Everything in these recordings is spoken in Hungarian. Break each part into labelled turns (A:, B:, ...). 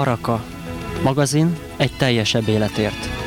A: Baraka. Magazin egy teljesebb életért.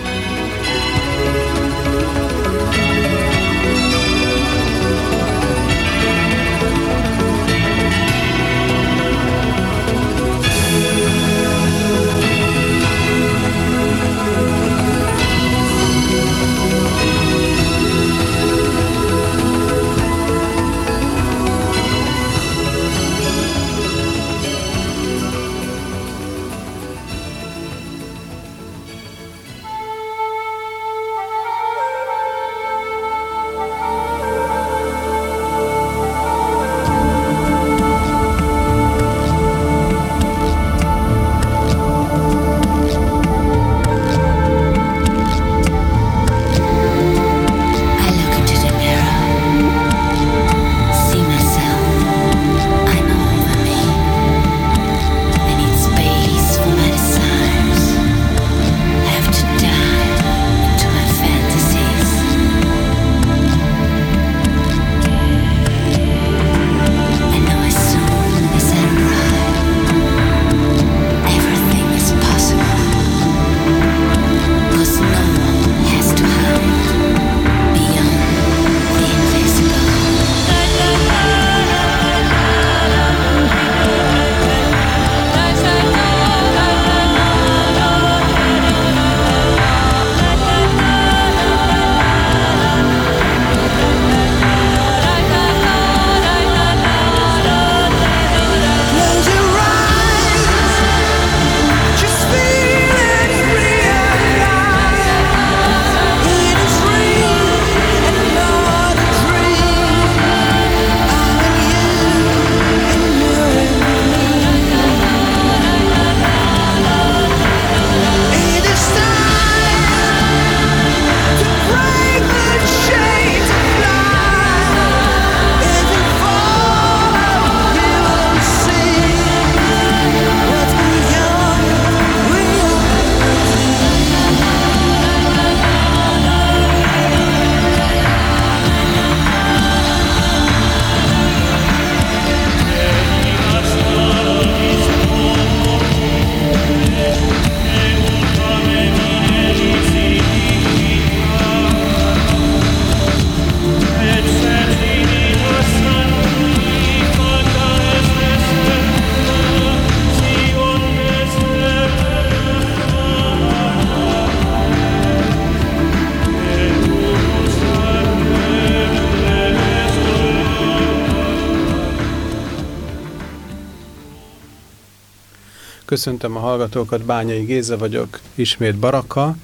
B: Köszöntöm a hallgatókat, Bányai Géza vagyok, ismét Baraka.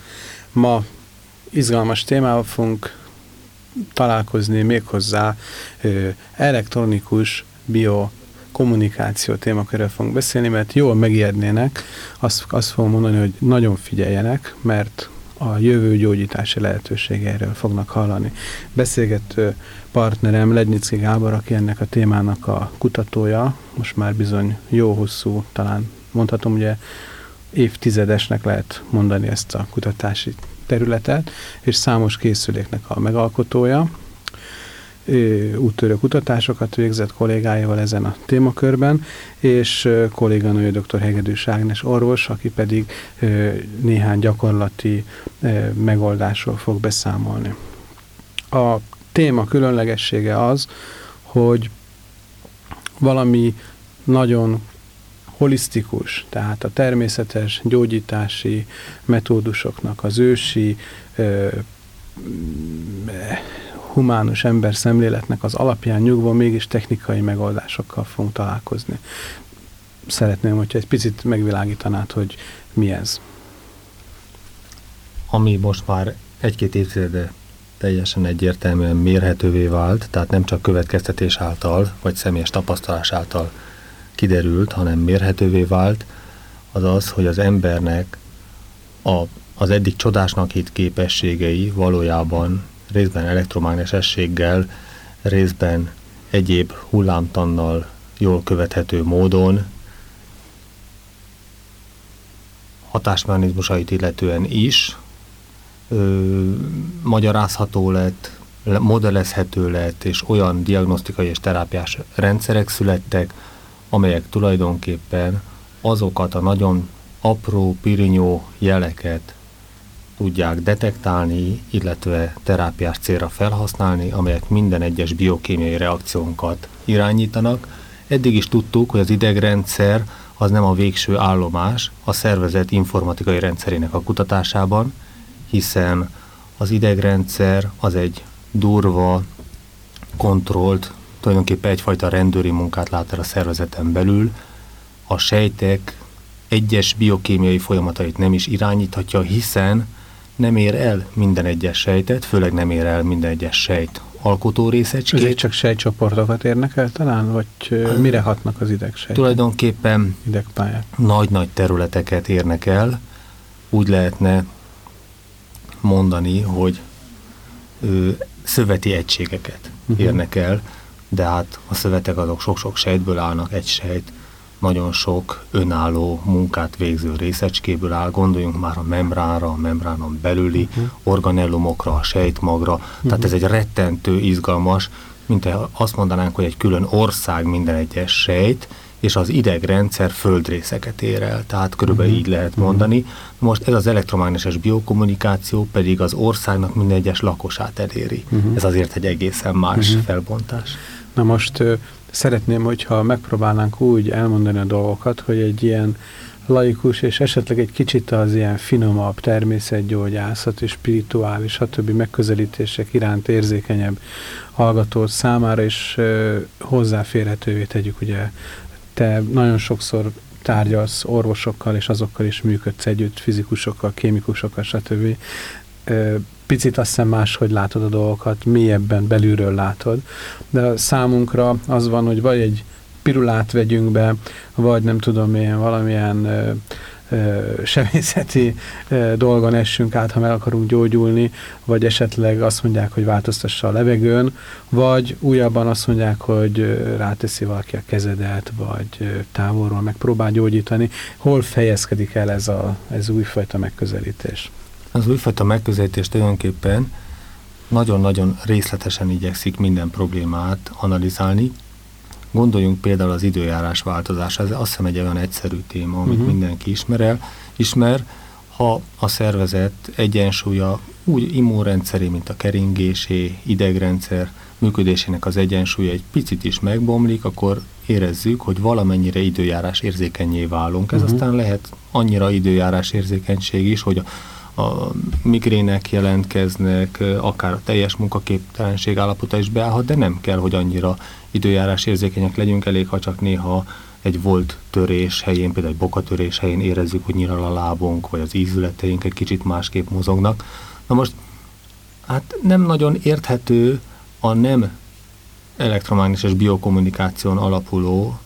B: Ma izgalmas témával fogunk találkozni méghozzá elektronikus bio kommunikáció témakörről fogunk beszélni, mert jól megijednének, azt, azt fogom mondani, hogy nagyon figyeljenek, mert a jövő gyógyítási lehetőségeiről fognak hallani. Beszélgető partnerem Lednicki Gábor, aki ennek a témának a kutatója, most már bizony jó hosszú, talán mondhatom, ugye évtizedesnek lehet mondani ezt a kutatási területet, és számos készüléknek a megalkotója, úttörő kutatásokat végzett kollégáival ezen a témakörben, és kolléganője dr. Hegedűs Ágnes orvos, aki pedig néhány gyakorlati megoldásról fog beszámolni. A téma különlegessége az, hogy valami nagyon holisztikus, tehát a természetes gyógyítási metódusoknak az ősi ö, humánus ember szemléletnek az alapján nyugvó mégis technikai megoldásokkal fogunk találkozni. Szeretném, hogyha egy picit megvilágítanád, hogy mi ez.
C: Ami most már egy-két évtizede teljesen egyértelműen mérhetővé vált, tehát nem csak következtetés által, vagy személyes tapasztalás által kiderült, hanem mérhetővé vált, az az, hogy az embernek a, az eddig csodásnak hit képességei valójában részben elektromágnesességgel, részben egyéb hullámtannal jól követhető módon hatásmechanizmusait illetően is ö, magyarázható lett, modellezhető lett, és olyan diagnosztikai és terápiás rendszerek születtek, amelyek tulajdonképpen azokat a nagyon apró pirinyó jeleket tudják detektálni, illetve terápiás célra felhasználni, amelyek minden egyes biokémiai reakciónkat irányítanak. Eddig is tudtuk, hogy az idegrendszer az nem a végső állomás a szervezet informatikai rendszerének a kutatásában, hiszen az idegrendszer az egy durva, kontrollt, tulajdonképpen egyfajta rendőri munkát lát el a szervezeten belül, a sejtek egyes biokémiai folyamatait nem is irányíthatja, hiszen nem ér el minden egyes sejtet, főleg nem ér el minden egyes sejt alkotó részecskét.
B: Ezek csak sejtcsoportokat érnek el talán, vagy mire hatnak az idegsejtek?
C: Tulajdonképpen nagy-nagy területeket érnek el, úgy lehetne mondani, hogy ö, szöveti egységeket uh-huh. érnek el, de hát a szövetek azok sok-sok sejtből állnak, egy sejt nagyon sok önálló munkát végző részecskéből áll, gondoljunk már a membránra, a membránon belüli uh-huh. organellumokra, a sejtmagra, uh-huh. tehát ez egy rettentő, izgalmas, mint azt mondanánk, hogy egy külön ország minden egyes sejt, és az idegrendszer földrészeket ér el, tehát körülbelül uh-huh. így lehet mondani. Most ez az elektromágneses biokommunikáció pedig az országnak minden egyes lakosát eléri. Uh-huh. Ez azért egy egészen más uh-huh. felbontás.
B: Na most szeretném, hogyha megpróbálnánk úgy elmondani a dolgokat, hogy egy ilyen laikus, és esetleg egy kicsit az ilyen finomabb természetgyógyászat és spirituális, stb. megközelítések iránt érzékenyebb hallgató számára is hozzáférhetővé tegyük. Ugye te nagyon sokszor tárgyalsz orvosokkal, és azokkal is működsz együtt, fizikusokkal, kémikusokkal, stb picit azt hiszem máshogy látod a dolgokat, mélyebben belülről látod, de számunkra az van, hogy vagy egy pirulát vegyünk be, vagy nem tudom én, valamilyen ö, ö, sebészeti ö, dolgon essünk át, ha meg akarunk gyógyulni, vagy esetleg azt mondják, hogy változtassa a levegőn, vagy újabban azt mondják, hogy ráteszi valaki a kezedet, vagy távolról megpróbál gyógyítani. Hol fejezkedik el ez a ez újfajta megközelítés?
C: Az újfajta megközelítés tulajdonképpen nagyon-nagyon részletesen igyekszik minden problémát analizálni. Gondoljunk például az időjárás változása, ez azt hiszem egy olyan egyszerű téma, amit uh-huh. mindenki ismer el, ismer, ha a szervezet egyensúlya úgy immunrendszeré, mint a keringésé, idegrendszer működésének az egyensúlya egy picit is megbomlik, akkor érezzük, hogy valamennyire időjárás érzékenyé válunk. Ez uh-huh. aztán lehet annyira időjárás érzékenység is, hogy a a migrének jelentkeznek, akár a teljes munkaképtelenség állapota is beállhat, de nem kell, hogy annyira időjárás érzékenyek legyünk, elég, ha csak néha egy volt törés helyén, például egy bokatörés helyén érezzük, hogy nyiral a lábunk, vagy az ízületeink egy kicsit másképp mozognak. Na most, hát nem nagyon érthető a nem elektromágneses biokommunikáción alapuló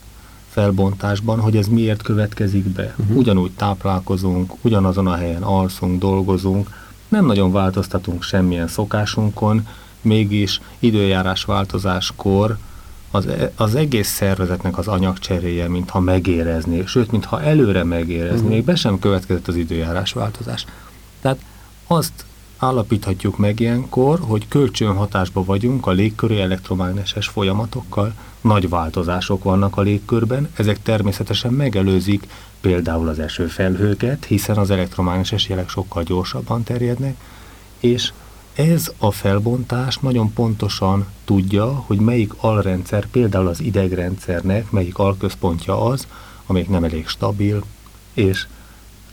C: felbontásban, hogy ez miért következik be. Uh-huh. Ugyanúgy táplálkozunk, ugyanazon a helyen alszunk, dolgozunk, nem nagyon változtatunk semmilyen szokásunkon, mégis időjárás változáskor az, e, az egész szervezetnek az anyagcseréje, mintha megérezné, sőt, mintha előre megérezni, uh-huh. még be sem következett az időjárás változás. Tehát azt állapíthatjuk meg ilyenkor, hogy kölcsönhatásba vagyunk a légköri elektromágneses folyamatokkal, nagy változások vannak a légkörben, ezek természetesen megelőzik például az esőfelhőket, hiszen az elektromágneses jelek sokkal gyorsabban terjednek, és ez a felbontás nagyon pontosan tudja, hogy melyik alrendszer, például az idegrendszernek, melyik alközpontja az, amelyik nem elég stabil, és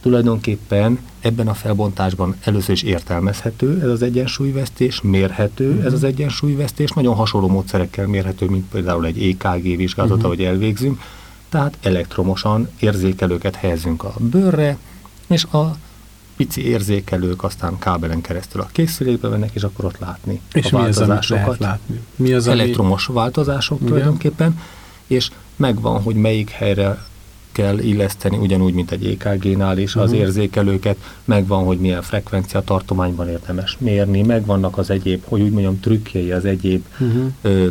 C: tulajdonképpen ebben a felbontásban először is értelmezhető ez az egyensúlyvesztés, mérhető uh-huh. ez az egyensúlyvesztés, nagyon hasonló módszerekkel mérhető, mint például egy EKG vizsgálata, uh-huh. ahogy elvégzünk, tehát elektromosan érzékelőket helyezünk a bőrre, és a pici érzékelők aztán kábelen keresztül a készülékbe mennek, és akkor ott látni
B: és
C: a
B: mi változásokat. Az, látni?
C: Mi az, Elektromos ami... változások Igen. tulajdonképpen, és megvan, hogy melyik helyre kell illeszteni, ugyanúgy, mint egy EKG-nál is az mhm. érzékelőket, megvan, hogy milyen frekvencia tartományban érdemes mérni, megvannak az egyéb, hogy úgy mondjam, trükkjei, az egyéb uh-huh. ö,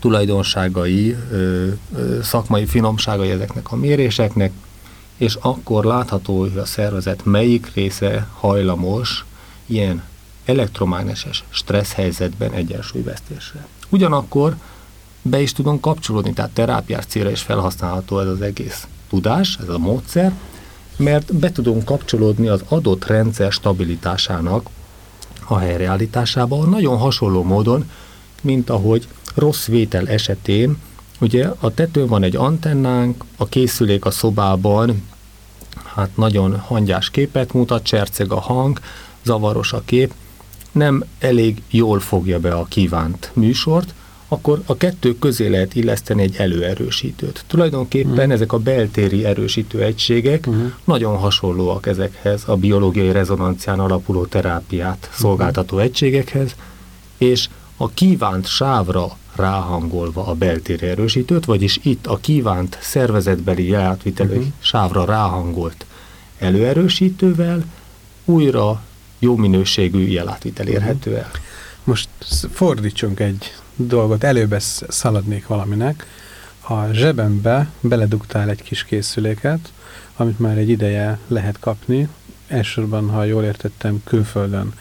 C: tulajdonságai, ö, ö, szakmai finomságai ezeknek a méréseknek, és akkor látható, hogy a szervezet melyik része hajlamos ilyen elektromágneses stressz helyzetben egyensúlyvesztésre. Ugyanakkor be is tudunk kapcsolódni, tehát terápiás célra is felhasználható ez az egész tudás, ez a módszer, mert be tudunk kapcsolódni az adott rendszer stabilitásának a helyreállításába nagyon hasonló módon, mint ahogy rossz vétel esetén, ugye a tetőn van egy antennánk, a készülék a szobában, hát nagyon hangyás képet mutat, cserceg a hang, zavaros a kép, nem elég jól fogja be a kívánt műsort, akkor a kettő közé lehet illeszteni egy előerősítőt. Tulajdonképpen uh-huh. ezek a beltéri erősítő egységek uh-huh. nagyon hasonlóak ezekhez a biológiai rezonancián alapuló terápiát szolgáltató uh-huh. egységekhez, és a kívánt sávra ráhangolva a beltéri erősítőt, vagyis itt a kívánt szervezetbeli jelátvitelő uh-huh. sávra ráhangolt előerősítővel újra jó minőségű jelátvitel érhető el.
B: Most fordítsunk egy dolgot, előbb szaladnék valaminek. A zsebembe beledugtál egy kis készüléket, amit már egy ideje lehet kapni, elsősorban, ha jól értettem, külföldön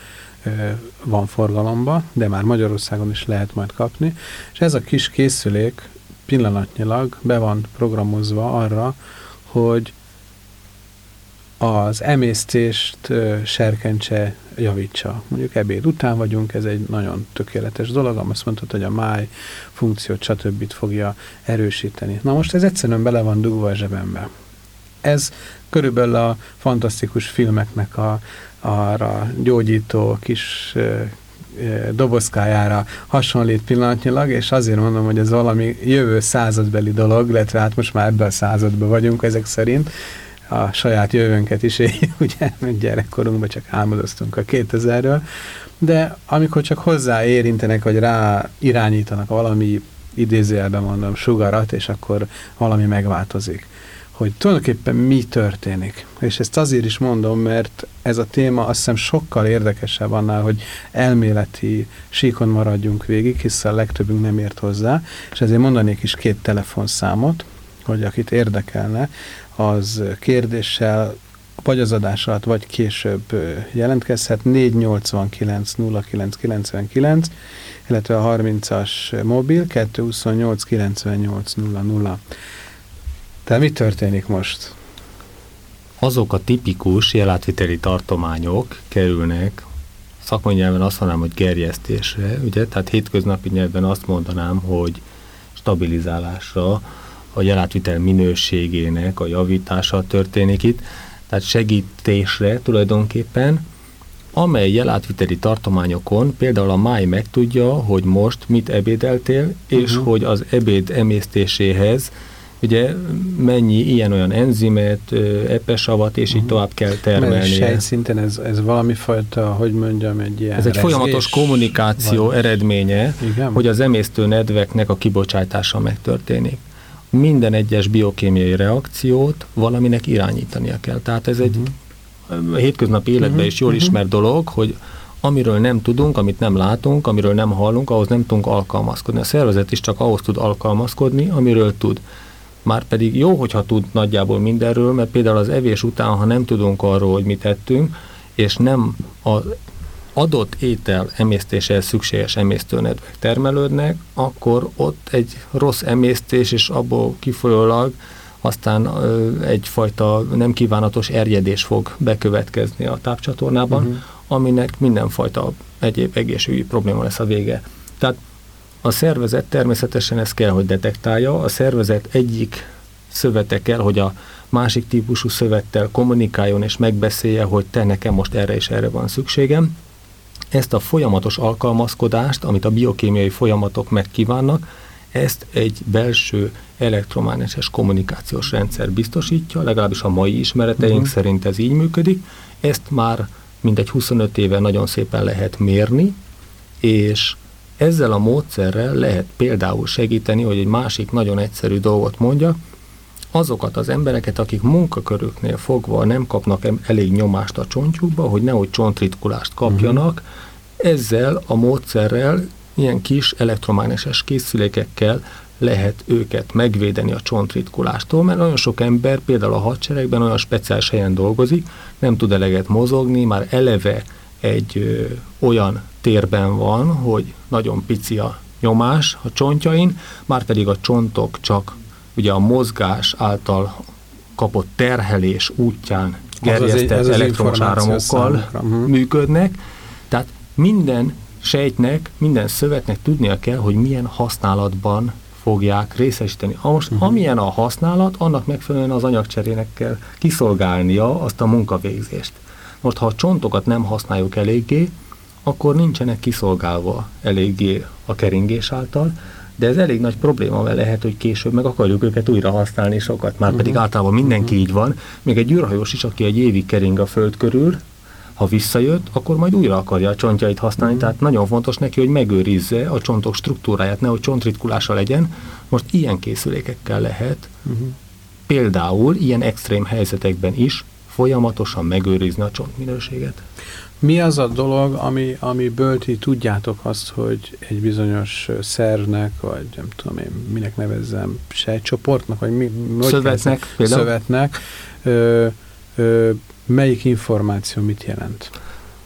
B: van forgalomba, de már Magyarországon is lehet majd kapni, és ez a kis készülék pillanatnyilag be van programozva arra, hogy az emésztést serkentse, javítsa. Mondjuk ebéd után vagyunk, ez egy nagyon tökéletes dolog, azt mondtad, hogy a máj funkciót, stb. fogja erősíteni. Na most ez egyszerűen bele van dugva a zsebembe. Ez körülbelül a fantasztikus filmeknek a, arra gyógyító kis dobozkájára hasonlít pillanatnyilag, és azért mondom, hogy ez valami jövő századbeli dolog, illetve hát most már ebben a században vagyunk ezek szerint, a saját jövőnket is éljük, ugye, mert gyerekkorunkban csak álmodoztunk a 2000-ről, de amikor csak hozzá érintenek, vagy rá irányítanak valami idézőjelben mondom sugarat, és akkor valami megváltozik. Hogy tulajdonképpen mi történik. És ezt azért is mondom, mert ez a téma azt hiszem sokkal érdekesebb annál, hogy elméleti síkon maradjunk végig, hiszen a legtöbbünk nem ért hozzá, és ezért mondanék is két telefonszámot, hogy akit érdekelne, az kérdéssel vagy az adás alatt, vagy később jelentkezhet 489 0999, illetve a 30-as mobil 228 98 00. Tehát mi történik most?
C: Azok a tipikus jelátviteli tartományok kerülnek, szakmai nyelven azt mondanám, hogy gerjesztésre, ugye? Tehát hétköznapi nyelven azt mondanám, hogy stabilizálásra, a jelátvitel minőségének a javítása történik itt, tehát segítésre tulajdonképpen, amely jelátviteli tartományokon például a máj megtudja, hogy most mit ebédeltél, és uh-huh. hogy az ebéd emésztéséhez ugye mennyi ilyen-olyan enzimet, epesavat, és uh-huh. így mhm. tovább kell termelni.
B: Mert szinten ez, ez valami fajta, hogy mondjam, egy ilyen
C: Ez egy folyamatos kommunikáció vagy. eredménye, Igen? hogy az emésztő nedveknek a kibocsátása megtörténik minden egyes biokémiai reakciót valaminek irányítania kell. Tehát ez egy uh-huh. hétköznapi életben uh-huh. is jól uh-huh. ismert dolog, hogy amiről nem tudunk, amit nem látunk, amiről nem hallunk, ahhoz nem tudunk alkalmazkodni. A szervezet is csak ahhoz tud alkalmazkodni, amiről tud. Már pedig jó, hogyha tud nagyjából mindenről, mert például az evés után, ha nem tudunk arról, hogy mit ettünk, és nem az adott étel emésztéséhez szükséges emésztőnedvek termelődnek, akkor ott egy rossz emésztés, és abból kifolyólag aztán egyfajta nem kívánatos erjedés fog bekövetkezni a tápcsatornában, uh-huh. aminek mindenfajta egyéb egészségügyi probléma lesz a vége. Tehát a szervezet természetesen ezt kell, hogy detektálja. A szervezet egyik szövete kell, hogy a másik típusú szövettel kommunikáljon és megbeszélje, hogy te nekem most erre és erre van szükségem ezt a folyamatos alkalmazkodást, amit a biokémiai folyamatok megkívánnak, ezt egy belső elektromágneses kommunikációs rendszer biztosítja, legalábbis a mai ismereteink uh-huh. szerint ez így működik. Ezt már mindegy 25 éve nagyon szépen lehet mérni, és ezzel a módszerrel lehet például segíteni, hogy egy másik nagyon egyszerű dolgot mondjak, azokat az embereket, akik munkakörüknél fogva nem kapnak elég nyomást a csontjukba, hogy nehogy csontritkulást kapjanak, uh-huh. ezzel a módszerrel ilyen kis elektromágneses készülékekkel lehet őket megvédeni a csontritkulástól, mert nagyon sok ember például a hadseregben olyan speciális helyen dolgozik, nem tud eleget mozogni, már eleve egy ö, olyan térben van, hogy nagyon pici a nyomás a csontjain, már pedig a csontok csak ugye a mozgás által kapott terhelés útján gerjesztett elektromos áramokkal uh-huh. működnek. Tehát minden sejtnek, minden szövetnek tudnia kell, hogy milyen használatban fogják részesíteni. Most uh-huh. amilyen a használat, annak megfelelően az anyagcserének kell kiszolgálnia azt a munkavégzést. Most ha a csontokat nem használjuk eléggé, akkor nincsenek kiszolgálva eléggé a keringés által, de ez elég nagy probléma, mert lehet, hogy később meg akarjuk őket újra használni sokat, már pedig uh-huh. általában mindenki uh-huh. így van, még egy űrhajós is, aki egy évig kering a föld körül, ha visszajött, akkor majd újra akarja a csontjait használni, uh-huh. tehát nagyon fontos neki, hogy megőrizze a csontok struktúráját, nehogy csontritkulása legyen. Most ilyen készülékekkel lehet uh-huh. például ilyen extrém helyzetekben is folyamatosan megőrizni a csontminőséget.
B: Mi az a dolog, ami, amiből ti tudjátok azt, hogy egy bizonyos szervnek, vagy nem tudom én, minek nevezzem, sejtcsoportnak, vagy mi,
C: szövetnek,
B: szövetnek ö, ö, melyik információ mit jelent?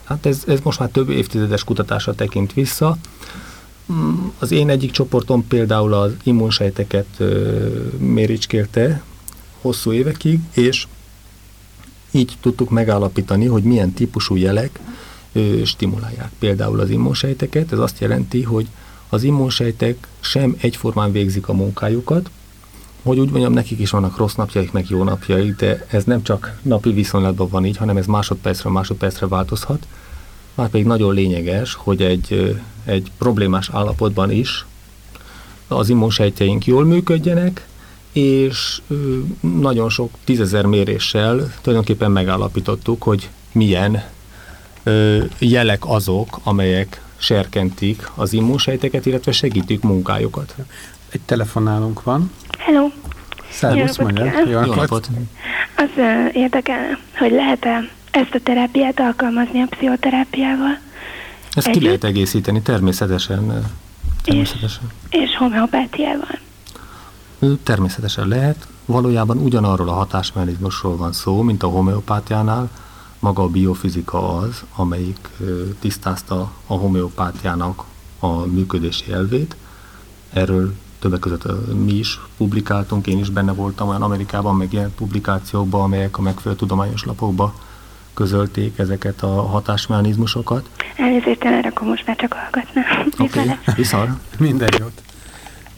C: Hát ez, ez most már több évtizedes kutatásra tekint vissza. Mm, az én egyik csoportom például az immunsejteket ö, méricskélte hosszú évekig, és így tudtuk megállapítani, hogy milyen típusú jelek ö, stimulálják például az immunsejteket. Ez azt jelenti, hogy az immunsejtek sem egyformán végzik a munkájukat, hogy úgy mondjam, nekik is vannak rossz napjaik, meg jó napjaik, de ez nem csak napi viszonylatban van így, hanem ez másodpercről másodpercre változhat. Már pedig nagyon lényeges, hogy egy, egy problémás állapotban is az immunsejtjeink jól működjenek, és nagyon sok tízezer méréssel tulajdonképpen megállapítottuk, hogy milyen jelek azok, amelyek serkentik az immunsejteket, illetve segítik munkájukat.
B: Egy telefonálunk van.
D: Hello.
B: Szervusz, mondjad.
C: Jó napot.
D: Az uh, érdekel, hogy lehet-e ezt a terápiát alkalmazni a pszichoterápiával?
C: Ezt Együtt? ki lehet egészíteni, természetesen. természetesen.
D: És, és homeopátiával?
C: Természetesen lehet. Valójában ugyanarról a hatásmechanizmusról van szó, mint a homeopátiánál. Maga a biofizika az, amelyik tisztázta a homeopátiának a működési elvét. Erről többek között mi is publikáltunk, én is benne voltam olyan Amerikában, meg ilyen publikációkban, amelyek a megfelelő tudományos lapokba közölték ezeket a hatásmechanizmusokat.
D: Elnézést, én erre akkor most már csak hallgatnám.
C: Oké, okay. viszont.
B: Minden jót.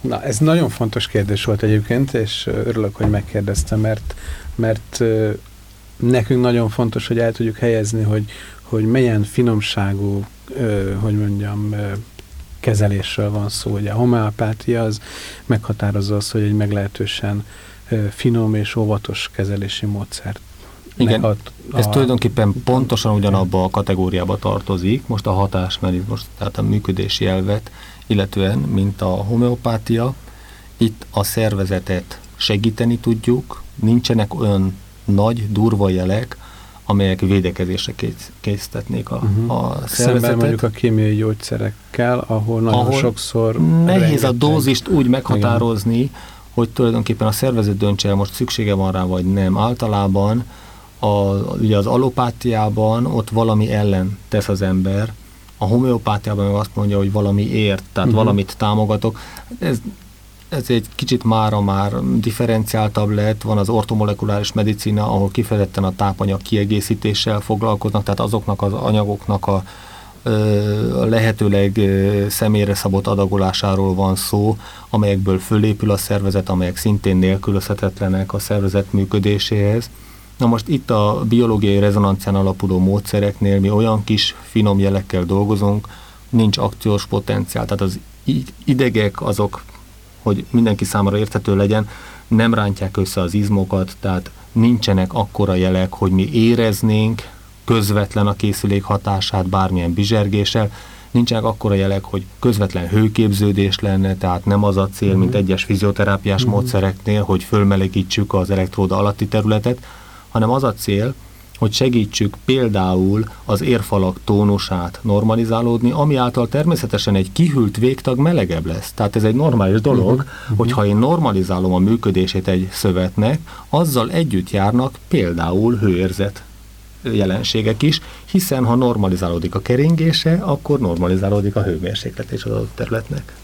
B: Na, ez nagyon fontos kérdés volt egyébként, és örülök, hogy megkérdeztem, mert, mert nekünk nagyon fontos, hogy el tudjuk helyezni, hogy, hogy milyen finomságú, hogy mondjam, kezelésről van szó. Ugye a homeopátia az meghatározza azt, hogy egy meglehetősen finom és óvatos kezelési módszert
C: igen, a, a, ez tulajdonképpen pontosan ugyanabba a kategóriába tartozik, most a hatásmechanizmus, tehát a működési elvet, illetően, mint a homeopátia, itt a szervezetet segíteni tudjuk, nincsenek olyan nagy, durva jelek, amelyek védekezésre kész, készítetnék a, uh-huh. a szervezetet. Szemben
B: mondjuk a kémiai gyógyszerekkel, ahol nagyon ahol sokszor...
C: Nehéz rengeteg... a dózist úgy meghatározni, Igen. hogy tulajdonképpen a szervezet döntse el, most szüksége van rá, vagy nem. Általában a, ugye az alopátiában ott valami ellen tesz az ember, a homeopátiában meg azt mondja, hogy valami ért, tehát uh-huh. valamit támogatok. Ez ez egy kicsit mára már differenciáltabb lett, van az ortomolekuláris medicina, ahol kifejezetten a tápanyag kiegészítéssel foglalkoznak, tehát azoknak az anyagoknak a, a lehetőleg személyre szabott adagolásáról van szó, amelyekből fölépül a szervezet, amelyek szintén nélkülözhetetlenek a szervezet működéséhez. Na most itt a biológiai rezonancián alapuló módszereknél mi olyan kis finom jelekkel dolgozunk, nincs akciós potenciál, tehát az idegek azok hogy mindenki számára érthető legyen, nem rántják össze az izmokat, tehát nincsenek akkora jelek, hogy mi éreznénk közvetlen a készülék hatását bármilyen bizsergéssel, nincsenek akkora jelek, hogy közvetlen hőképződés lenne, tehát nem az a cél, mint mhm. egyes fizioterápiás uh-huh. módszereknél, hogy fölmelegítsük az elektróda alatti területet, hanem az a cél, hogy segítsük például az érfalak tónusát normalizálódni, ami által természetesen egy kihűlt végtag melegebb lesz. Tehát ez egy normális dolog, uh-huh, hogyha én normalizálom a működését egy szövetnek, azzal együtt járnak például hőérzet jelenségek is, hiszen ha normalizálódik a keringése, akkor normalizálódik a hőmérséklet és az adott területnek.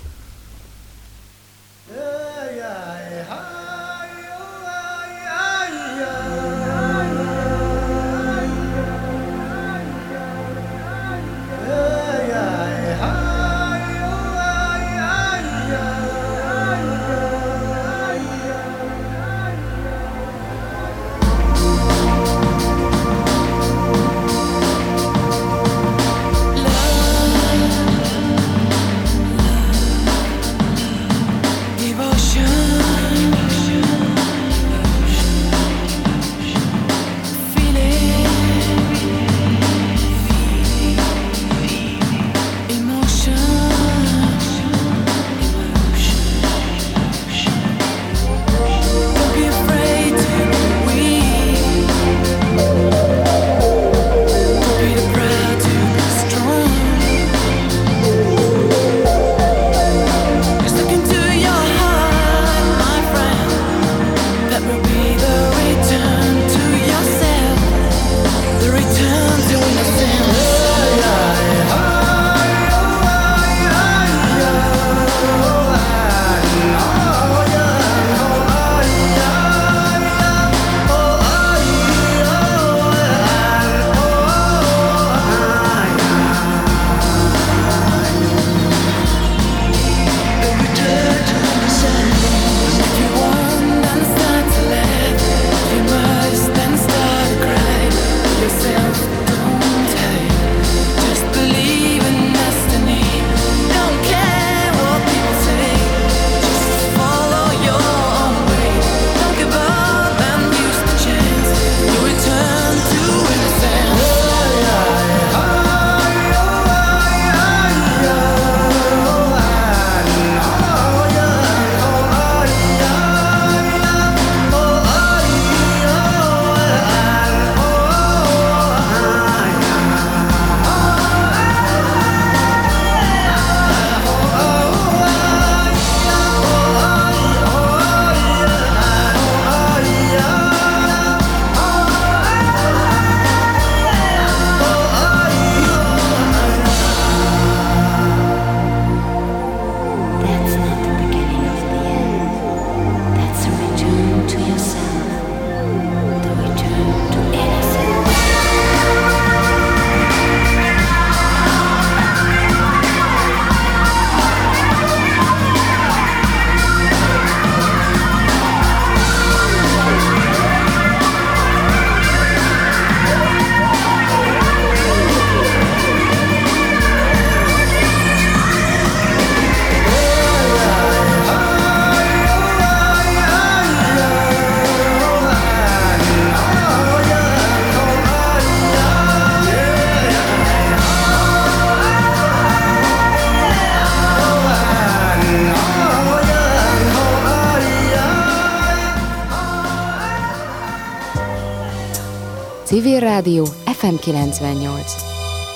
E: Civil Rádió FM 98.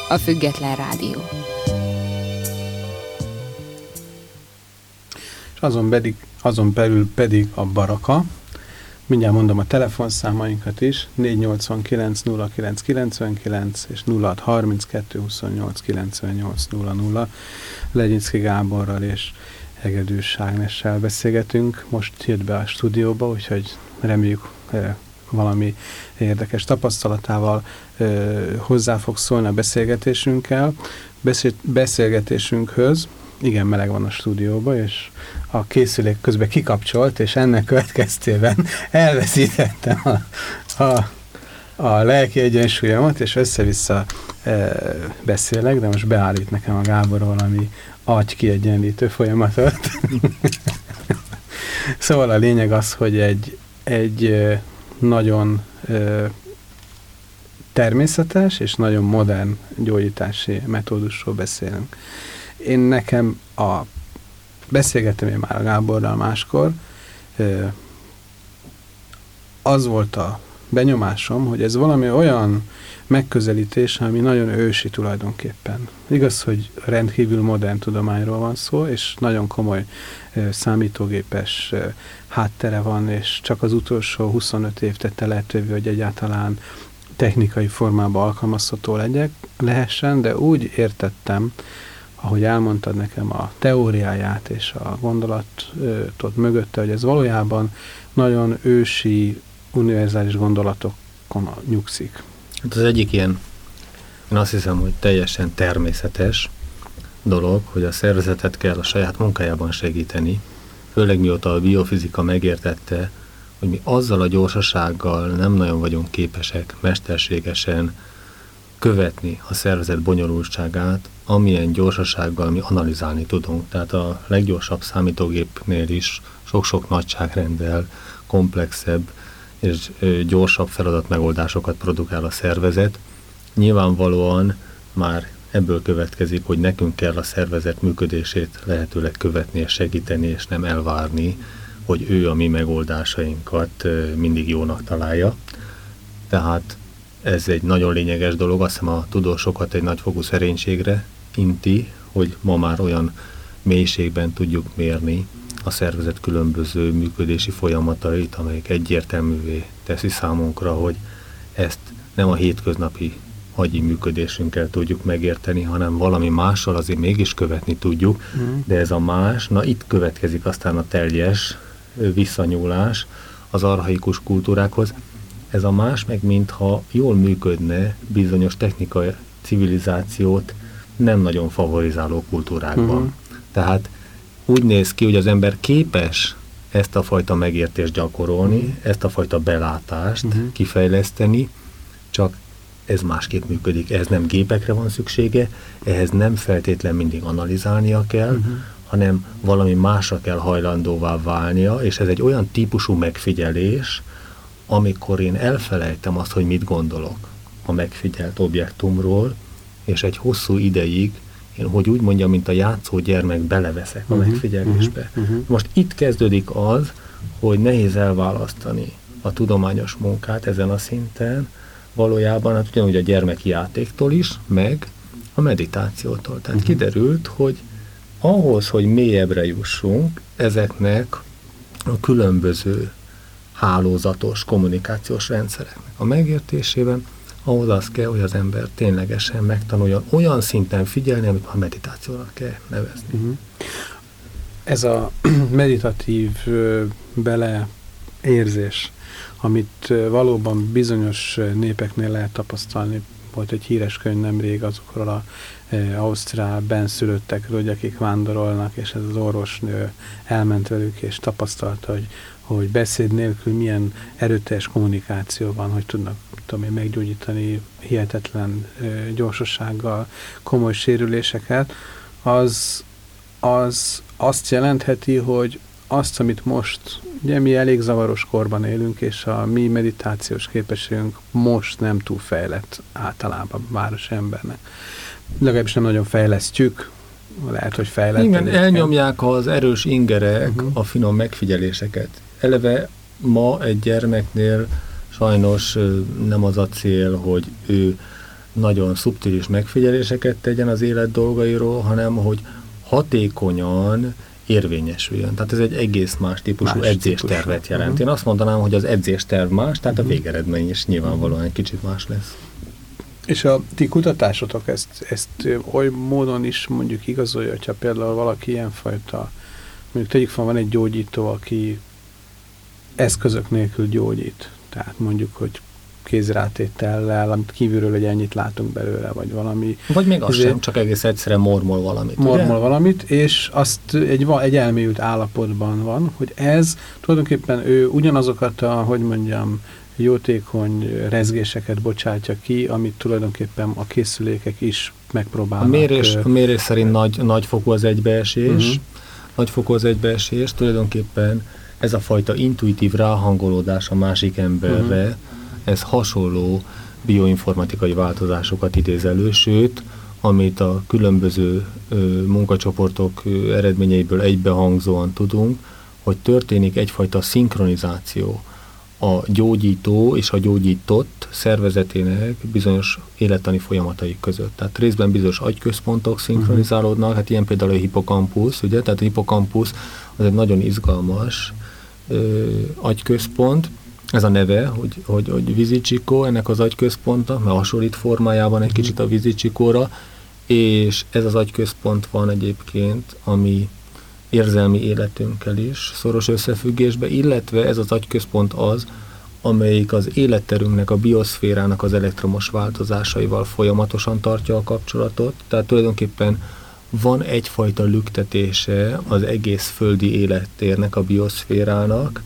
E: A Független Rádió.
B: És azon, pedig, azon belül pedig a Baraka. Mindjárt mondom a telefonszámainkat is, 489 0999 és 0632 28 98 00. Legyincki Gáborral és Hegedűs Ágnessel beszélgetünk. Most jött be a stúdióba, úgyhogy reméljük valami érdekes tapasztalatával ö, hozzá fog szólni a beszélgetésünkkel, beszél, beszélgetésünkhöz. Igen, meleg van a stúdióban, és a készülék közben kikapcsolt, és ennek következtében elveszítettem a, a, a lelki egyensúlyomat, és össze-vissza beszélek, de most beállít nekem a Gábor valami agy kiegyenlítő folyamatot. szóval a lényeg az, hogy egy, egy nagyon ö, természetes és nagyon modern gyógyítási metódusról beszélünk. Én nekem a beszélgettem én már a Gáborral máskor, ö, az volt a benyomásom, hogy ez valami olyan megközelítés, ami nagyon ősi tulajdonképpen. Igaz, hogy rendkívül modern tudományról van szó, és nagyon komoly számítógépes háttere van, és csak az utolsó 25 év tette lehetővé, hogy egyáltalán technikai formában alkalmazható legyek, lehessen, de úgy értettem, ahogy elmondtad nekem a teóriáját és a gondolatot mögötte, hogy ez valójában nagyon ősi, univerzális gondolatokon nyugszik.
C: Hát az egyik ilyen, én azt hiszem, hogy teljesen természetes dolog, hogy a szervezetet kell a saját munkájában segíteni, főleg mióta a biofizika megértette, hogy mi azzal a gyorsasággal nem nagyon vagyunk képesek mesterségesen követni a szervezet bonyolultságát, amilyen gyorsasággal mi analizálni tudunk. Tehát a leggyorsabb számítógépnél is sok-sok nagyságrenddel komplexebb és gyorsabb feladatmegoldásokat produkál a szervezet. Nyilvánvalóan már ebből következik, hogy nekünk kell a szervezet működését lehetőleg követni és segíteni, és nem elvárni, hogy ő a mi megoldásainkat mindig jónak találja. Tehát ez egy nagyon lényeges dolog, azt hiszem a tudósokat egy nagyfokú szerénységre inti, hogy ma már olyan mélységben tudjuk mérni a szervezet különböző működési folyamatait, amelyek egyértelművé teszi számunkra, hogy ezt nem a hétköznapi agyi működésünkkel tudjuk megérteni, hanem valami mással azért mégis követni tudjuk, mm. de ez a más, na itt következik aztán a teljes visszanyúlás az arhaikus kultúrákhoz. Ez a más meg mintha jól működne bizonyos technikai civilizációt nem nagyon favorizáló kultúrákban. Mm. Tehát úgy néz ki, hogy az ember képes ezt a fajta megértést gyakorolni, mm. ezt a fajta belátást mm. kifejleszteni, csak ez másképp működik. Ehhez nem gépekre van szüksége, ehhez nem feltétlen mindig analizálnia kell, uh-huh. hanem valami másra kell hajlandóvá válnia, és ez egy olyan típusú megfigyelés, amikor én elfelejtem azt, hogy mit gondolok a megfigyelt objektumról, és egy hosszú ideig én, hogy úgy mondjam, mint a játszó gyermek beleveszek a uh-huh, megfigyelésbe. Uh-huh, uh-huh. Most itt kezdődik az, hogy nehéz elválasztani a tudományos munkát ezen a szinten, valójában hát ugyanúgy a gyermeki játéktól is, meg a meditációtól. Tehát uh-huh. kiderült, hogy ahhoz, hogy mélyebbre jussunk, ezeknek a különböző hálózatos kommunikációs rendszereknek a megértésében, ahhoz az kell, hogy az ember ténylegesen megtanuljon olyan szinten figyelni, amit a meditációnak kell nevezni. Uh-huh.
B: Ez a meditatív beleérzés, amit valóban bizonyos népeknél lehet tapasztalni. Volt egy híres könyv nemrég azokról a ausztrál benszülöttekről, hogy akik vándorolnak, és ez az orvosnő elment velük, és tapasztalta, hogy, hogy beszéd nélkül milyen erőteljes kommunikáció van, hogy tudnak tudom én, meggyógyítani hihetetlen gyorsasággal komoly sérüléseket, az, az azt jelentheti, hogy azt, amit most, ugye mi elég zavaros korban élünk, és a mi meditációs képességünk most nem túl fejlett általában város embernek. Legalábbis nem nagyon fejlesztjük, lehet, hogy fejlett.
C: Igen, elnyomják az erős ingerek uh-huh. a finom megfigyeléseket. Eleve ma egy gyermeknél Sajnos nem az a cél, hogy ő nagyon szubtilis megfigyeléseket tegyen az élet dolgairól, hanem hogy hatékonyan érvényesüljön. Tehát ez egy egész más típusú más edzéstervet típusú. jelent. Uh-huh. Én azt mondanám, hogy az edzésterv más, tehát uh-huh. a mhm. végeredmény is nyilvánvalóan egy kicsit más lesz.
B: És a ti kutatásotok ezt, ezt oly módon is mondjuk igazolja, hogyha például valaki ilyenfajta, mondjuk tegyük fel, van egy gyógyító, aki eszközök nélkül gyógyít. Tehát mondjuk, hogy kézrátétellel, amit kívülről egy ennyit látunk belőle, vagy valami.
C: Vagy még az sem, csak egész egyszerűen mormol valamit.
B: Mormol ugye? valamit, és azt egy, egy elmélyült állapotban van, hogy ez tulajdonképpen ő ugyanazokat a, hogy mondjam, jótékony rezgéseket bocsátja ki, amit tulajdonképpen a készülékek is megpróbálnak.
C: A mérés, a mérés szerint nagy, nagy fokú az egybeesés, uh-huh. nagy fokú az egybeesés, tulajdonképpen ez a fajta intuitív ráhangolódás a másik emberre, uh-huh ez hasonló bioinformatikai változásokat idéz elő, sőt, amit a különböző ö, munkacsoportok ö, eredményeiből egybehangzóan tudunk, hogy történik egyfajta szinkronizáció a gyógyító és a gyógyított szervezetének bizonyos élettani folyamatai között. Tehát részben bizonyos agyközpontok szinkronizálódnak, hát ilyen például a hipokampusz, ugye, tehát a hipokampusz az egy nagyon izgalmas ö, agyközpont, ez a neve, hogy, hogy, hogy vizicsikó, ennek az agyközponta, mert hasonlít formájában egy kicsit a vizicsikóra, és ez az agyközpont van egyébként, ami érzelmi életünkkel is szoros összefüggésbe, illetve ez az agyközpont az, amelyik az életterünknek, a bioszférának az elektromos változásaival folyamatosan tartja a kapcsolatot, tehát tulajdonképpen van egyfajta lüktetése az egész földi élettérnek, a bioszférának,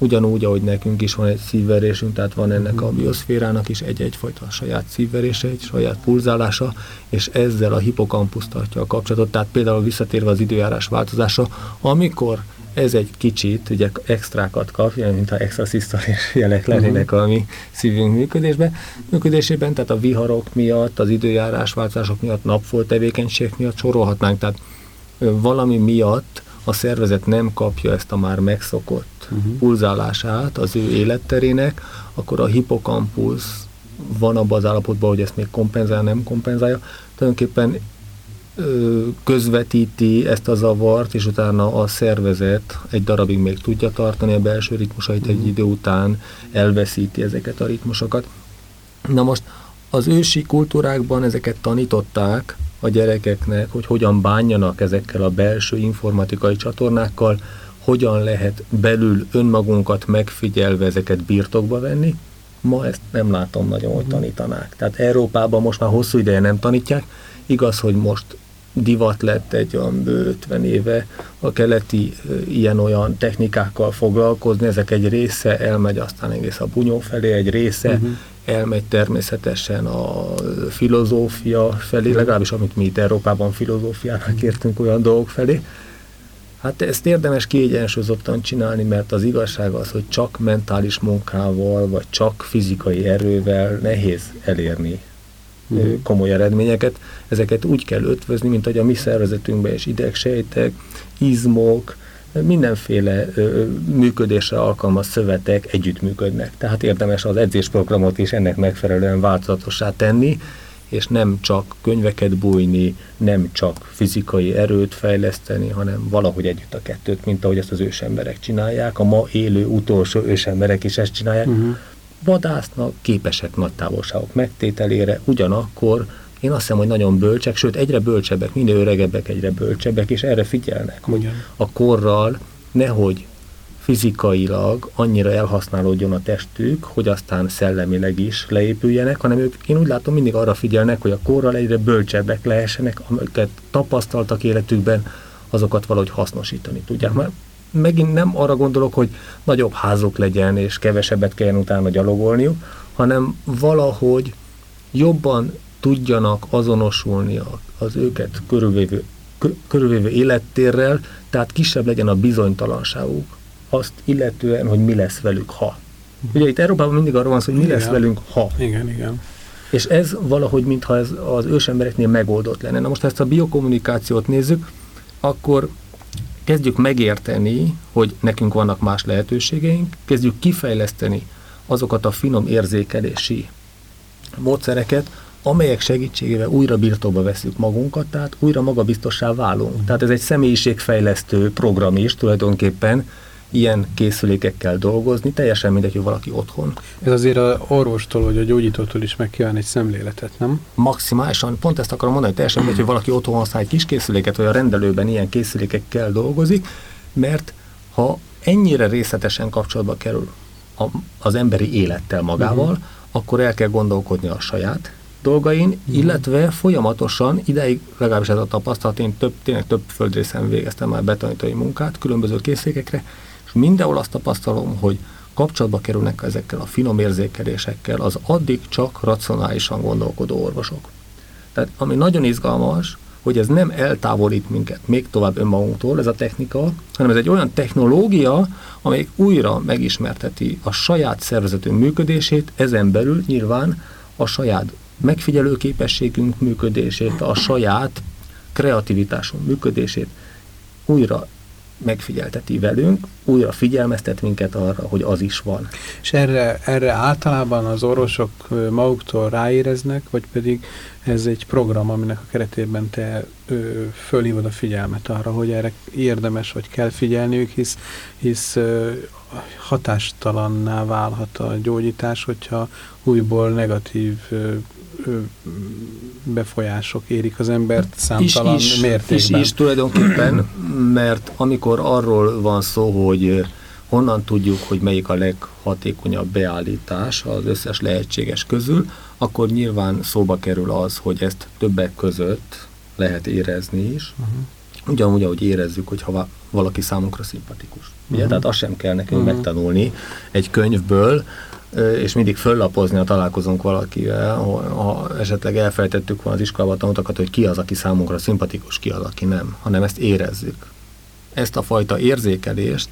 C: ugyanúgy, ahogy nekünk is van egy szívverésünk, tehát van ennek a bioszférának is egy-egyfajta saját szívverése, egy saját pulzálása, és ezzel a hipokampusz tartja a kapcsolatot, tehát például visszatérve az időjárás változása, amikor ez egy kicsit, ugye extrákat kap, ilyen, mintha extra szisztoris jelek lennének uh-huh. a mi szívünk működésben, működésében, tehát a viharok miatt, az időjárás változások miatt, napfolt tevékenység miatt sorolhatnánk, tehát valami miatt a szervezet nem kapja ezt a már megszokott uh-huh. pulzálását az ő életterének, akkor a hipokampusz van abban az állapotban, hogy ezt még kompenzál, nem kompenzálja. Tulajdonképpen ö, közvetíti ezt a zavart, és utána a szervezet egy darabig még tudja tartani a belső ritmusait, uh-huh. egy idő után elveszíti ezeket a ritmusokat. Na most az ősi kultúrákban ezeket tanították, a gyerekeknek, hogy hogyan bánjanak ezekkel a belső informatikai csatornákkal, hogyan lehet belül önmagunkat megfigyelve ezeket birtokba venni. Ma ezt nem látom nagyon, hogy tanítanák. Tehát Európában most már hosszú ideje nem tanítják. Igaz, hogy most divat lett egy olyan 50 éve a keleti ilyen-olyan technikákkal foglalkozni, ezek egy része elmegy aztán egész a bunyó felé, egy része uh-huh elmegy természetesen a filozófia felé, legalábbis amit mi itt Európában filozófiának értünk olyan dolgok felé. Hát ezt érdemes kiegyensúlyozottan csinálni, mert az igazság az, hogy csak mentális munkával, vagy csak fizikai erővel nehéz elérni uh-huh. komoly eredményeket. Ezeket úgy kell ötvözni, mint hogy a mi szervezetünkben is idegsejtek, izmok, mindenféle működésre alkalmas szövetek együttműködnek. Tehát érdemes az edzésprogramot is ennek megfelelően változatossá tenni, és nem csak könyveket bújni, nem csak fizikai erőt fejleszteni, hanem valahogy együtt a kettőt, mint ahogy ezt az ősemberek csinálják. A ma élő utolsó ősemberek is ezt csinálják. Uh-huh. Vadásznak, képesek nagy távolságok megtételére, ugyanakkor én azt hiszem, hogy nagyon bölcsek, sőt egyre bölcsebbek, minél öregebbek egyre bölcsebbek, és erre figyelnek, hogy a korral nehogy fizikailag annyira elhasználódjon a testük, hogy aztán szellemileg is leépüljenek, hanem ők, én úgy látom, mindig arra figyelnek, hogy a korral egyre bölcsebbek lehessenek, amiket tapasztaltak életükben, azokat valahogy hasznosítani tudják. Mert megint nem arra gondolok, hogy nagyobb házok legyen, és kevesebbet kelljen utána gyalogolniuk, hanem valahogy jobban tudjanak azonosulni az őket körülvévő, körülvévő élettérrel, tehát kisebb legyen a bizonytalanságuk azt illetően, hogy mi lesz velük, ha. Ugye itt Európában mindig arról van szó, hogy mi igen. lesz velünk, ha.
B: Igen, igen.
C: És ez valahogy, mintha ez az ősembereknél megoldott lenne. Na most, ha ezt a biokommunikációt nézzük, akkor kezdjük megérteni, hogy nekünk vannak más lehetőségeink, kezdjük kifejleszteni azokat a finom érzékelési módszereket, amelyek segítségével újra birtokba veszük magunkat, tehát újra magabiztossá válunk. Tehát ez egy személyiségfejlesztő program is tulajdonképpen, ilyen készülékekkel dolgozni, teljesen mindegy, hogy valaki otthon.
B: Ez azért a orvostól vagy a gyógyítótól is meg kíván egy szemléletet, nem?
C: Maximálisan, pont ezt akarom mondani, hogy teljesen mindegy, hogy valaki otthon használ egy kis készüléket, vagy a rendelőben ilyen készülékekkel dolgozik, mert ha ennyire részletesen kapcsolatba kerül a, az emberi élettel magával, uh-huh. akkor el kell gondolkodni a saját dolgain, uh-huh. illetve folyamatosan, ideig legalábbis ez a tapasztalat, én több, tényleg több földrészen végeztem már betanítói munkát különböző készülékekre, és mindenhol azt tapasztalom, hogy kapcsolatba kerülnek ezekkel a finom érzékelésekkel az addig csak racionálisan gondolkodó orvosok. Tehát ami nagyon izgalmas, hogy ez nem eltávolít minket még tovább önmagunktól, ez a technika, hanem ez egy olyan technológia, amelyik újra megismerteti a saját szervezetünk működését, ezen belül nyilván a saját megfigyelő képességünk működését, a saját kreativitásunk működését újra megfigyelteti velünk, újra figyelmeztet minket arra, hogy az is van.
B: És erre, erre általában az orvosok maguktól ráéreznek, vagy pedig ez egy program, aminek a keretében te ö, fölhívod a figyelmet arra, hogy erre érdemes, vagy kell figyelniük, hisz, hisz ö, hatástalanná válhat a gyógyítás, hogyha újból negatív ö, befolyások érik az embert számtalan is, is, mértékben.
C: Is, is tulajdonképpen, mert amikor arról van szó, hogy honnan tudjuk, hogy melyik a leghatékonyabb beállítás az összes lehetséges közül, akkor nyilván szóba kerül az, hogy ezt többek között lehet érezni is. Uh-huh. Ugyanúgy, ahogy érezzük, hogy ha valaki számunkra szimpatikus. Uh-huh. Tehát azt sem kell nekünk uh-huh. megtanulni egy könyvből, és mindig föllapozni, ha találkozunk valakivel, ha esetleg elfelejtettük volna az iskolában tanultakat, hogy ki az, aki számunkra szimpatikus, ki az, aki nem, hanem ezt érezzük. Ezt a fajta érzékelést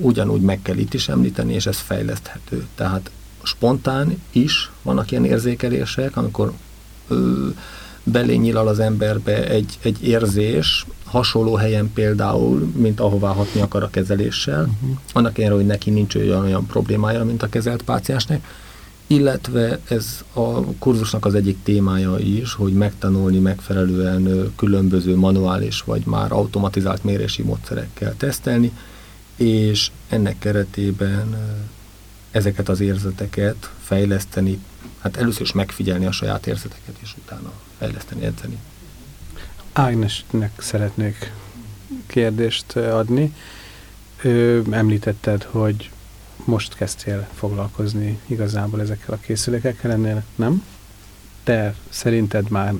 C: ugyanúgy meg kell itt is említeni, és ez fejleszthető. Tehát spontán is vannak ilyen érzékelések, amikor ö, belényilal az emberbe egy, egy érzés, hasonló helyen például, mint ahová hatni akar a kezeléssel, uh-huh. annak ellenére, hogy neki nincs olyan, olyan problémája, mint a kezelt páciensnek, illetve ez a kurzusnak az egyik témája is, hogy megtanulni megfelelően különböző manuális vagy már automatizált mérési módszerekkel tesztelni, és ennek keretében ezeket az érzeteket fejleszteni, hát először is megfigyelni a saját érzeteket, és utána fejleszteni, edzeni.
B: Ágnesnek szeretnék kérdést adni. Ő, említetted, hogy most kezdtél foglalkozni igazából ezekkel a készülékekkel, ennél nem? Te szerinted már,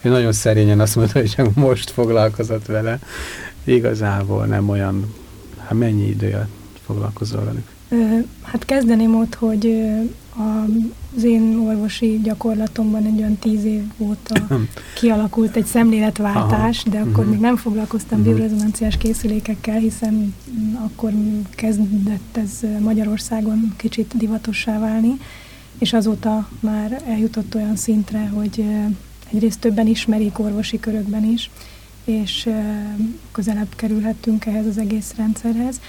B: ő nagyon szerényen azt mondta, hogy csak most foglalkozott vele, igazából nem olyan, hát mennyi időt foglalkozol velük?
F: Hát kezdeném ott, hogy az én orvosi gyakorlatomban egy olyan tíz év óta kialakult egy szemléletváltás, Aha. de akkor uh-huh. még nem foglalkoztam uh-huh. biorezonanciás készülékekkel, hiszen akkor kezdett ez Magyarországon kicsit divatossá válni, és azóta már eljutott olyan szintre, hogy egyrészt többen ismerik orvosi körökben is, és közelebb kerülhettünk ehhez az egész rendszerhez.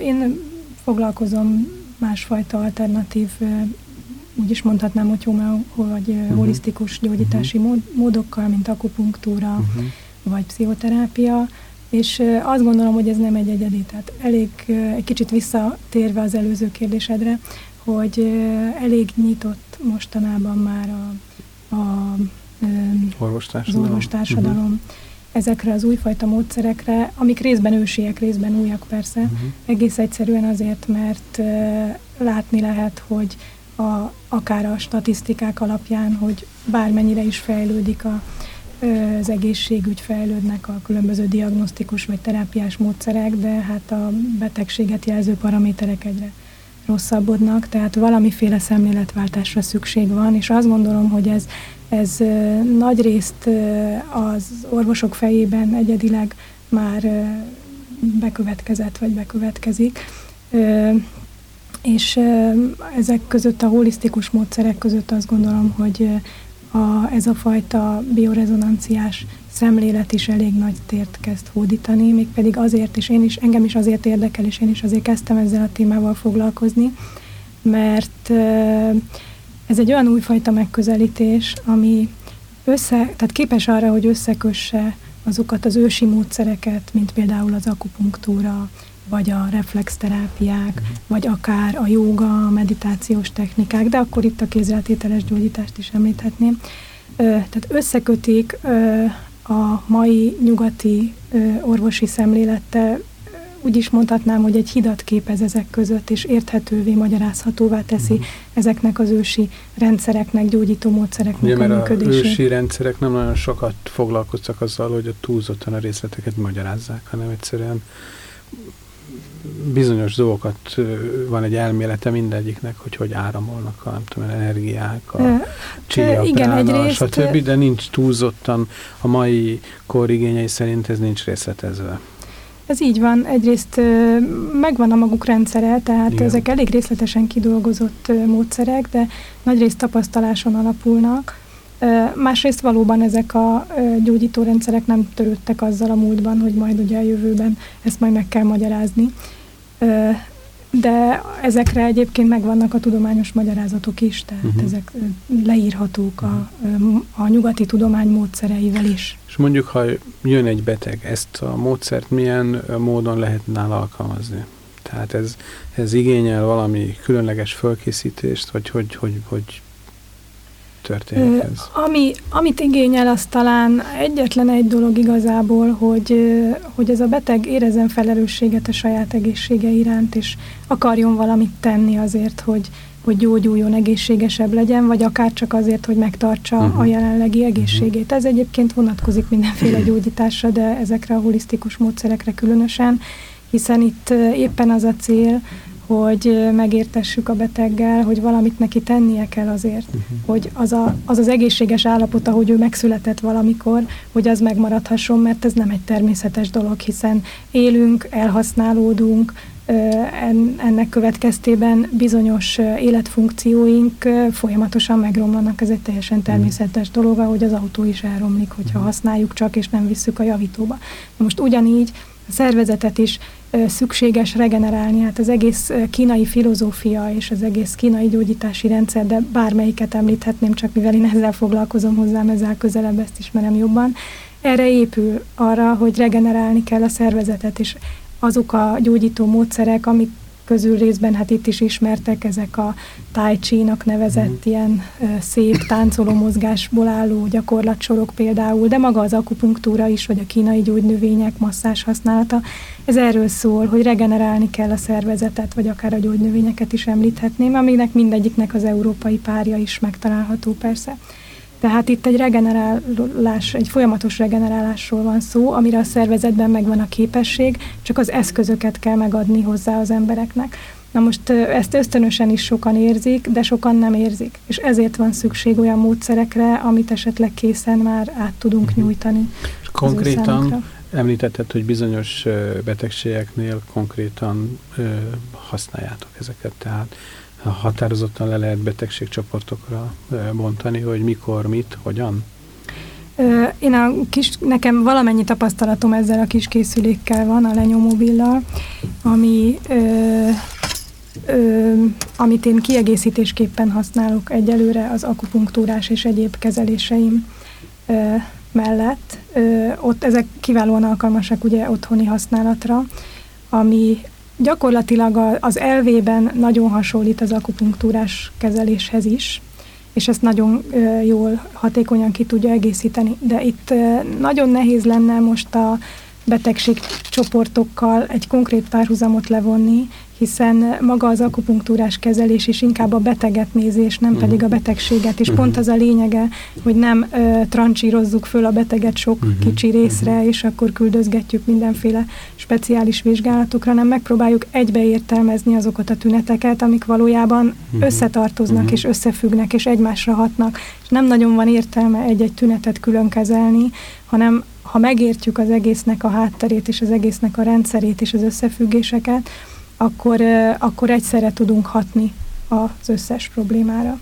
F: Én foglalkozom másfajta alternatív, úgy is mondhatnám, hogy, homo, hogy uh-huh. holisztikus gyógyítási uh-huh. módokkal, mint akupunktúra, uh-huh. vagy pszichoterápia, és azt gondolom, hogy ez nem egy egyedi. Tehát elég egy kicsit visszatérve az előző kérdésedre, hogy elég nyitott mostanában már a, a,
B: az
F: orvostársadalom. Uh-huh ezekre az újfajta módszerekre, amik részben ősiek, részben újak persze, uh-huh. egész egyszerűen azért, mert látni lehet, hogy a, akár a statisztikák alapján, hogy bármennyire is fejlődik a, az egészségügy, fejlődnek a különböző diagnosztikus vagy terápiás módszerek, de hát a betegséget jelző paraméterek egyre rosszabbodnak, tehát valamiféle szemléletváltásra szükség van, és azt gondolom, hogy ez ez nagy részt az orvosok fejében egyedileg már bekövetkezett, vagy bekövetkezik. És ezek között a holisztikus módszerek között azt gondolom, hogy a, ez a fajta biorezonanciás szemlélet is elég nagy tért kezd hódítani, mégpedig azért, és én is, engem is azért érdekel, és én is azért kezdtem ezzel a témával foglalkozni, mert ez egy olyan újfajta megközelítés, ami össze, tehát képes arra, hogy összekösse azokat az ősi módszereket, mint például az akupunktúra, vagy a reflexterápiák, uh-huh. vagy akár a jóga, a meditációs technikák, de akkor itt a kézzeltételes gyógyítást is említhetném. Tehát összekötik a mai nyugati orvosi szemlélettel úgy is mondhatnám, hogy egy hidat képez ezek között, és érthetővé, magyarázhatóvá teszi uh-huh. ezeknek az ősi rendszereknek, gyógyító módszereknek Ugye,
B: a működését. ősi rendszerek nem nagyon sokat foglalkoztak azzal, hogy a túlzottan a részleteket magyarázzák, hanem egyszerűen bizonyos dolgokat van egy elmélete mindegyiknek, hogy hogy áramolnak a, nem tudom, energiák, a egyrészt, stb., de nincs túlzottan a mai kor igényei szerint ez nincs részletezve.
F: Ez így van. Egyrészt megvan a maguk rendszere, tehát Igen. ezek elég részletesen kidolgozott módszerek, de nagyrészt tapasztaláson alapulnak. Másrészt valóban ezek a gyógyítórendszerek nem törődtek azzal a múltban, hogy majd ugye a jövőben ezt majd meg kell magyarázni. De ezekre egyébként megvannak a tudományos magyarázatok is, tehát uh-huh. ezek leírhatók a, a nyugati tudomány módszereivel is.
B: És mondjuk, ha jön egy beteg, ezt a módszert milyen módon lehet nála alkalmazni? Tehát ez, ez igényel valami különleges fölkészítést, vagy hogy, hogy, hogy történik ez?
F: Ami, amit igényel, az talán egyetlen egy dolog igazából, hogy, hogy ez a beteg érezzen felelősséget a saját egészsége iránt, és akarjon valamit tenni azért, hogy, hogy gyógyuljon, egészségesebb legyen, vagy akár csak azért, hogy megtartsa uh-huh. a jelenlegi mhm. egészségét. Ez egyébként vonatkozik mindenféle gyógyításra, de ezekre a holisztikus módszerekre különösen, hiszen itt éppen az a cél, hogy megértessük a beteggel, hogy valamit neki tennie kell azért, uh-huh. hogy az, a, az az egészséges állapot, ahogy ő megszületett valamikor, hogy az megmaradhasson, mert ez nem egy természetes dolog, hiszen élünk, elhasználódunk, ennek következtében bizonyos életfunkcióink folyamatosan megromlanak. Ez egy teljesen mhm. természetes dolog, ahogy az autó is elromlik, hogyha mhm. használjuk csak, és nem visszük a javítóba. Most ugyanígy a szervezetet is szükséges regenerálni. Hát az egész kínai filozófia és az egész kínai gyógyítási rendszer, de bármelyiket említhetném, csak mivel én ezzel foglalkozom hozzám, ezzel közelebb ezt ismerem jobban, erre épül arra, hogy regenerálni kell a szervezetet, és azok a gyógyító módszerek, amik közül részben hát itt is ismertek ezek a tai chi-nak nevezett mm. ilyen ö, szép táncoló mozgásból álló gyakorlatsorok például, de maga az akupunktúra is, vagy a kínai gyógynövények masszás használata, ez erről szól, hogy regenerálni kell a szervezetet, vagy akár a gyógynövényeket is említhetném, aminek mindegyiknek az európai párja is megtalálható persze. Tehát itt egy regenerálás, egy folyamatos regenerálásról van szó, amire a szervezetben megvan a képesség, csak az eszközöket kell megadni hozzá az embereknek. Na most ezt ösztönösen is sokan érzik, de sokan nem érzik. És ezért van szükség olyan módszerekre, amit esetleg készen már át tudunk uh-huh. nyújtani.
B: És konkrétan említetted, hogy bizonyos betegségeknél konkrétan használjátok ezeket, tehát határozottan le lehet betegségcsoportokra bontani, hogy mikor, mit, hogyan?
F: Én a kis, nekem valamennyi tapasztalatom ezzel a kis készülékkel van, a lenyomóbillal, ami, ö, ö, amit én kiegészítésképpen használok egyelőre az akupunktúrás és egyéb kezeléseim ö, mellett. Ö, ott ezek kiválóan alkalmasak ugye otthoni használatra, ami Gyakorlatilag az elvében nagyon hasonlít az akupunktúrás kezeléshez is, és ezt nagyon jól, hatékonyan ki tudja egészíteni. De itt nagyon nehéz lenne most a betegségcsoportokkal egy konkrét párhuzamot levonni, hiszen maga az akupunktúrás kezelés is inkább a beteget nézés, nem uh-huh. pedig a betegséget, és uh-huh. pont az a lényege, hogy nem uh, trancsírozzuk föl a beteget sok uh-huh. kicsi részre, és akkor küldözgetjük mindenféle speciális vizsgálatokra, nem megpróbáljuk egybeértelmezni azokat a tüneteket, amik valójában összetartoznak, és összefüggnek, és egymásra hatnak, és nem nagyon van értelme egy-egy tünetet külön kezelni, hanem ha megértjük az egésznek a hátterét, és az egésznek a rendszerét, és az összefüggéseket, akkor, akkor egyszerre tudunk hatni az összes problémára.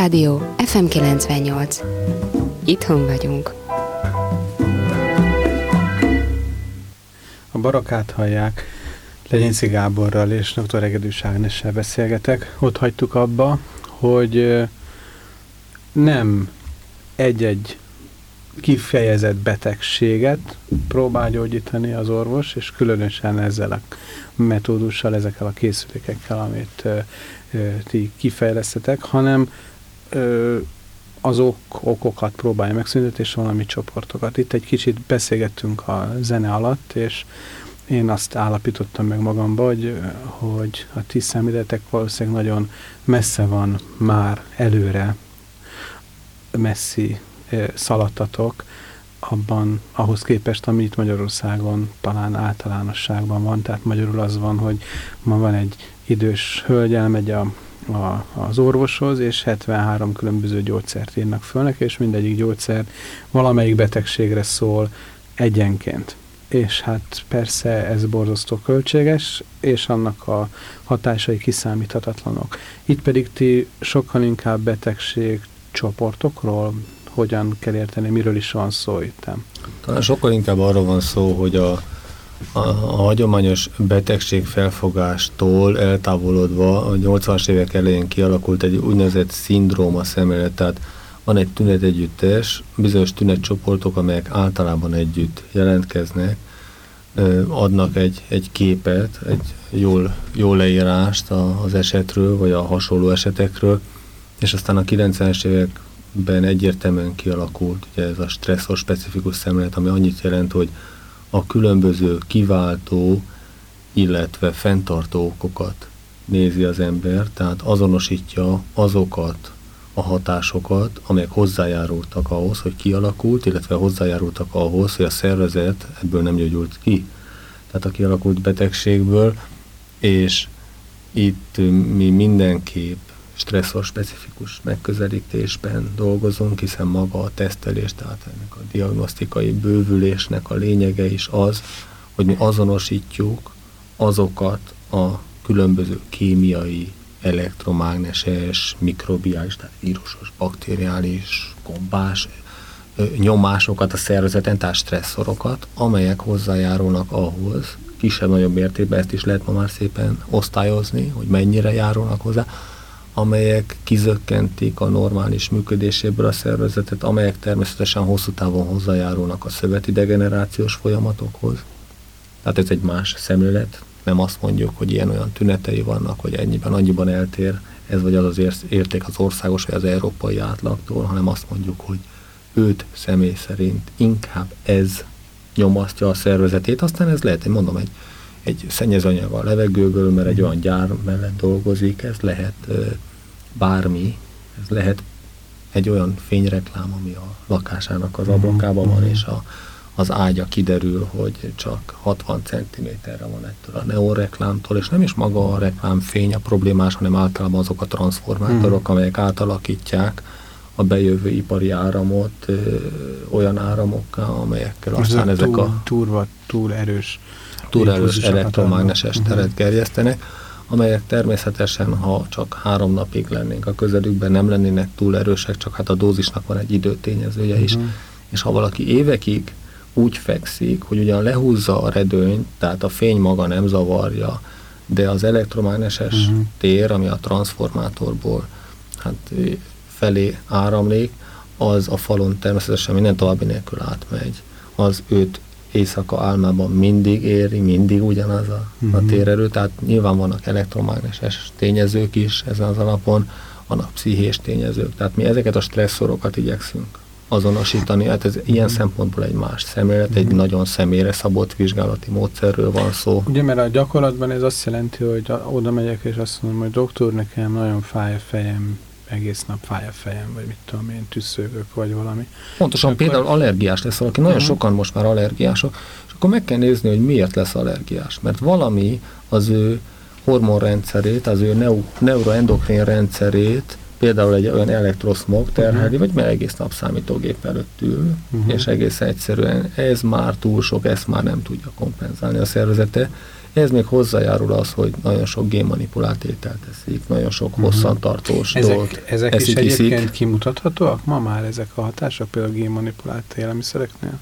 E: Civil Rádió FM 98. Itthon vagyunk.
B: A barakát hallják, Legyinci Gáborral és dr. Egedűs Ágnessel beszélgetek. Ott hagytuk abba, hogy nem egy-egy kifejezett betegséget próbál gyógyítani az orvos, és különösen ezzel a metódussal, ezekkel a készülékekkel, amit ti kifejlesztetek, hanem ö, azok okokat próbálja megszüntetni, és valami csoportokat. Itt egy kicsit beszélgettünk a zene alatt, és én azt állapítottam meg magamba, hogy, hogy a ti szemléletek valószínűleg nagyon messze van már előre, messzi szaladtatok abban, ahhoz képest, ami itt Magyarországon talán általánosságban van. Tehát magyarul az van, hogy ma van egy idős hölgy, elmegy a, a, az orvoshoz, és 73 különböző gyógyszert írnak föl neki, és mindegyik gyógyszer valamelyik betegségre szól egyenként. És hát persze ez borzasztó költséges, és annak a hatásai kiszámíthatatlanok. Itt pedig ti sokkal inkább betegség csoportokról, hogyan kell érteni, miről is van szó itt.
C: Talán sokkal inkább arról van szó, hogy a, a, a hagyományos betegség felfogástól eltávolodva a 80-as évek elején kialakult egy úgynevezett szindróma szemlélet, tehát van egy tünetegyüttes, bizonyos tünetcsoportok, amelyek általában együtt jelentkeznek, adnak egy, egy képet, egy jól, jól leírást az esetről, vagy a hasonló esetekről, és aztán a 90-es években egyértelműen kialakult ugye ez a stresszor specifikus szemlélet, ami annyit jelent, hogy a különböző kiváltó, illetve fenntartó okokat nézi az ember, tehát azonosítja azokat a hatásokat, amelyek hozzájárultak ahhoz, hogy kialakult, illetve hozzájárultak ahhoz, hogy a szervezet ebből nem gyógyult ki. Tehát a kialakult betegségből, és itt mi mindenképp stresszor specifikus megközelítésben dolgozunk, hiszen maga a tesztelés, tehát ennek a diagnosztikai bővülésnek a lényege is az, hogy mi azonosítjuk azokat a különböző kémiai, elektromágneses, mikrobiális, tehát vírusos, baktériális, gombás nyomásokat a szervezeten, tehát stresszorokat, amelyek hozzájárulnak ahhoz, kisebb-nagyobb mértékben ezt is lehet ma már szépen osztályozni, hogy mennyire járulnak hozzá, amelyek kizökkentik a normális működéséből a szervezetet, amelyek természetesen hosszú távon hozzájárulnak a szöveti degenerációs folyamatokhoz. Tehát ez egy más szemlélet, nem azt mondjuk, hogy ilyen-olyan tünetei vannak, hogy ennyiben, annyiban eltér ez vagy az az érték az országos vagy az európai átlagtól, hanem azt mondjuk, hogy őt személy szerint inkább ez nyomasztja a szervezetét, aztán ez lehet, hogy mondom, egy, egy szennyezőanyag a levegőből, mert egy olyan gyár mellett dolgozik, ez lehet bármi, ez lehet egy olyan fényreklám, ami a lakásának az ablakában van, és a, az ágya kiderül, hogy csak 60 cm-re van ettől a neonreklámtól, és nem is maga a reklámfény a problémás, hanem általában azok a transformátorok, amelyek átalakítják a bejövő ipari áramot ö, olyan áramokká, amelyekkel
B: Most
C: aztán ezek
B: túl,
C: a
B: Turva, túl erős
C: túl erős elektromágneses teret gerjesztenek, amelyek természetesen, ha csak három napig lennénk a közelükben, nem lennének túl erősek, csak hát a dózisnak van egy időtényezője is.
B: Mhm.
C: És ha valaki évekig úgy fekszik, hogy ugyan lehúzza a redőnyt, tehát a fény maga nem zavarja, de az elektromágneses
B: Mhm.
C: tér, ami a transformátorból hát, felé áramlik, az a falon természetesen minden további nélkül átmegy. Az őt éjszaka álmában mindig éri, mindig ugyanaz a, uh-huh. a
B: Mhm.
C: térerő, tehát nyilván vannak elektromágneses tényezők is ezen az alapon, vannak pszichés tényezők, tehát mi ezeket a stresszorokat igyekszünk azonosítani, hát ez ilyen szempontból egy más szemlélet, egy
B: Mhm.
C: nagyon személyre szabott vizsgálati módszerről van szó.
B: Ugye, mert a gyakorlatban ez azt jelenti, hogy oda megyek és azt mondom, hogy doktor, nekem nagyon fáj a fejem, egész nap fáj a fejem, vagy mit tudom én, tüsszögök, vagy valami.
C: Pontosan
B: Akkor-
C: például allergiás lesz valaki, nagyon
B: Mhm.
C: sokan most már allergiások, és akkor meg kell nézni, hogy miért lesz allergiás. Mert valami az ő hormonrendszerét, az ő neu, neuroendokrin rendszerét, például egy olyan elektroszmog terheli, vagy mert egész nap számítógép előtt ül,
B: Mhm.
C: és egész egyszerűen ez már túl sok, ezt már nem tudja kompenzálni a szervezete. Ez még hozzájárul az, hogy nagyon sok génmanipulált ételt teszik, nagyon sok
B: Mhm.
C: hosszantartós dolgot
B: Ezek, ezek is
C: eszik,
B: egyébként
C: iszik.
B: kimutathatóak ma már ezek a hatások, például génmanipulált élelmiszereknél?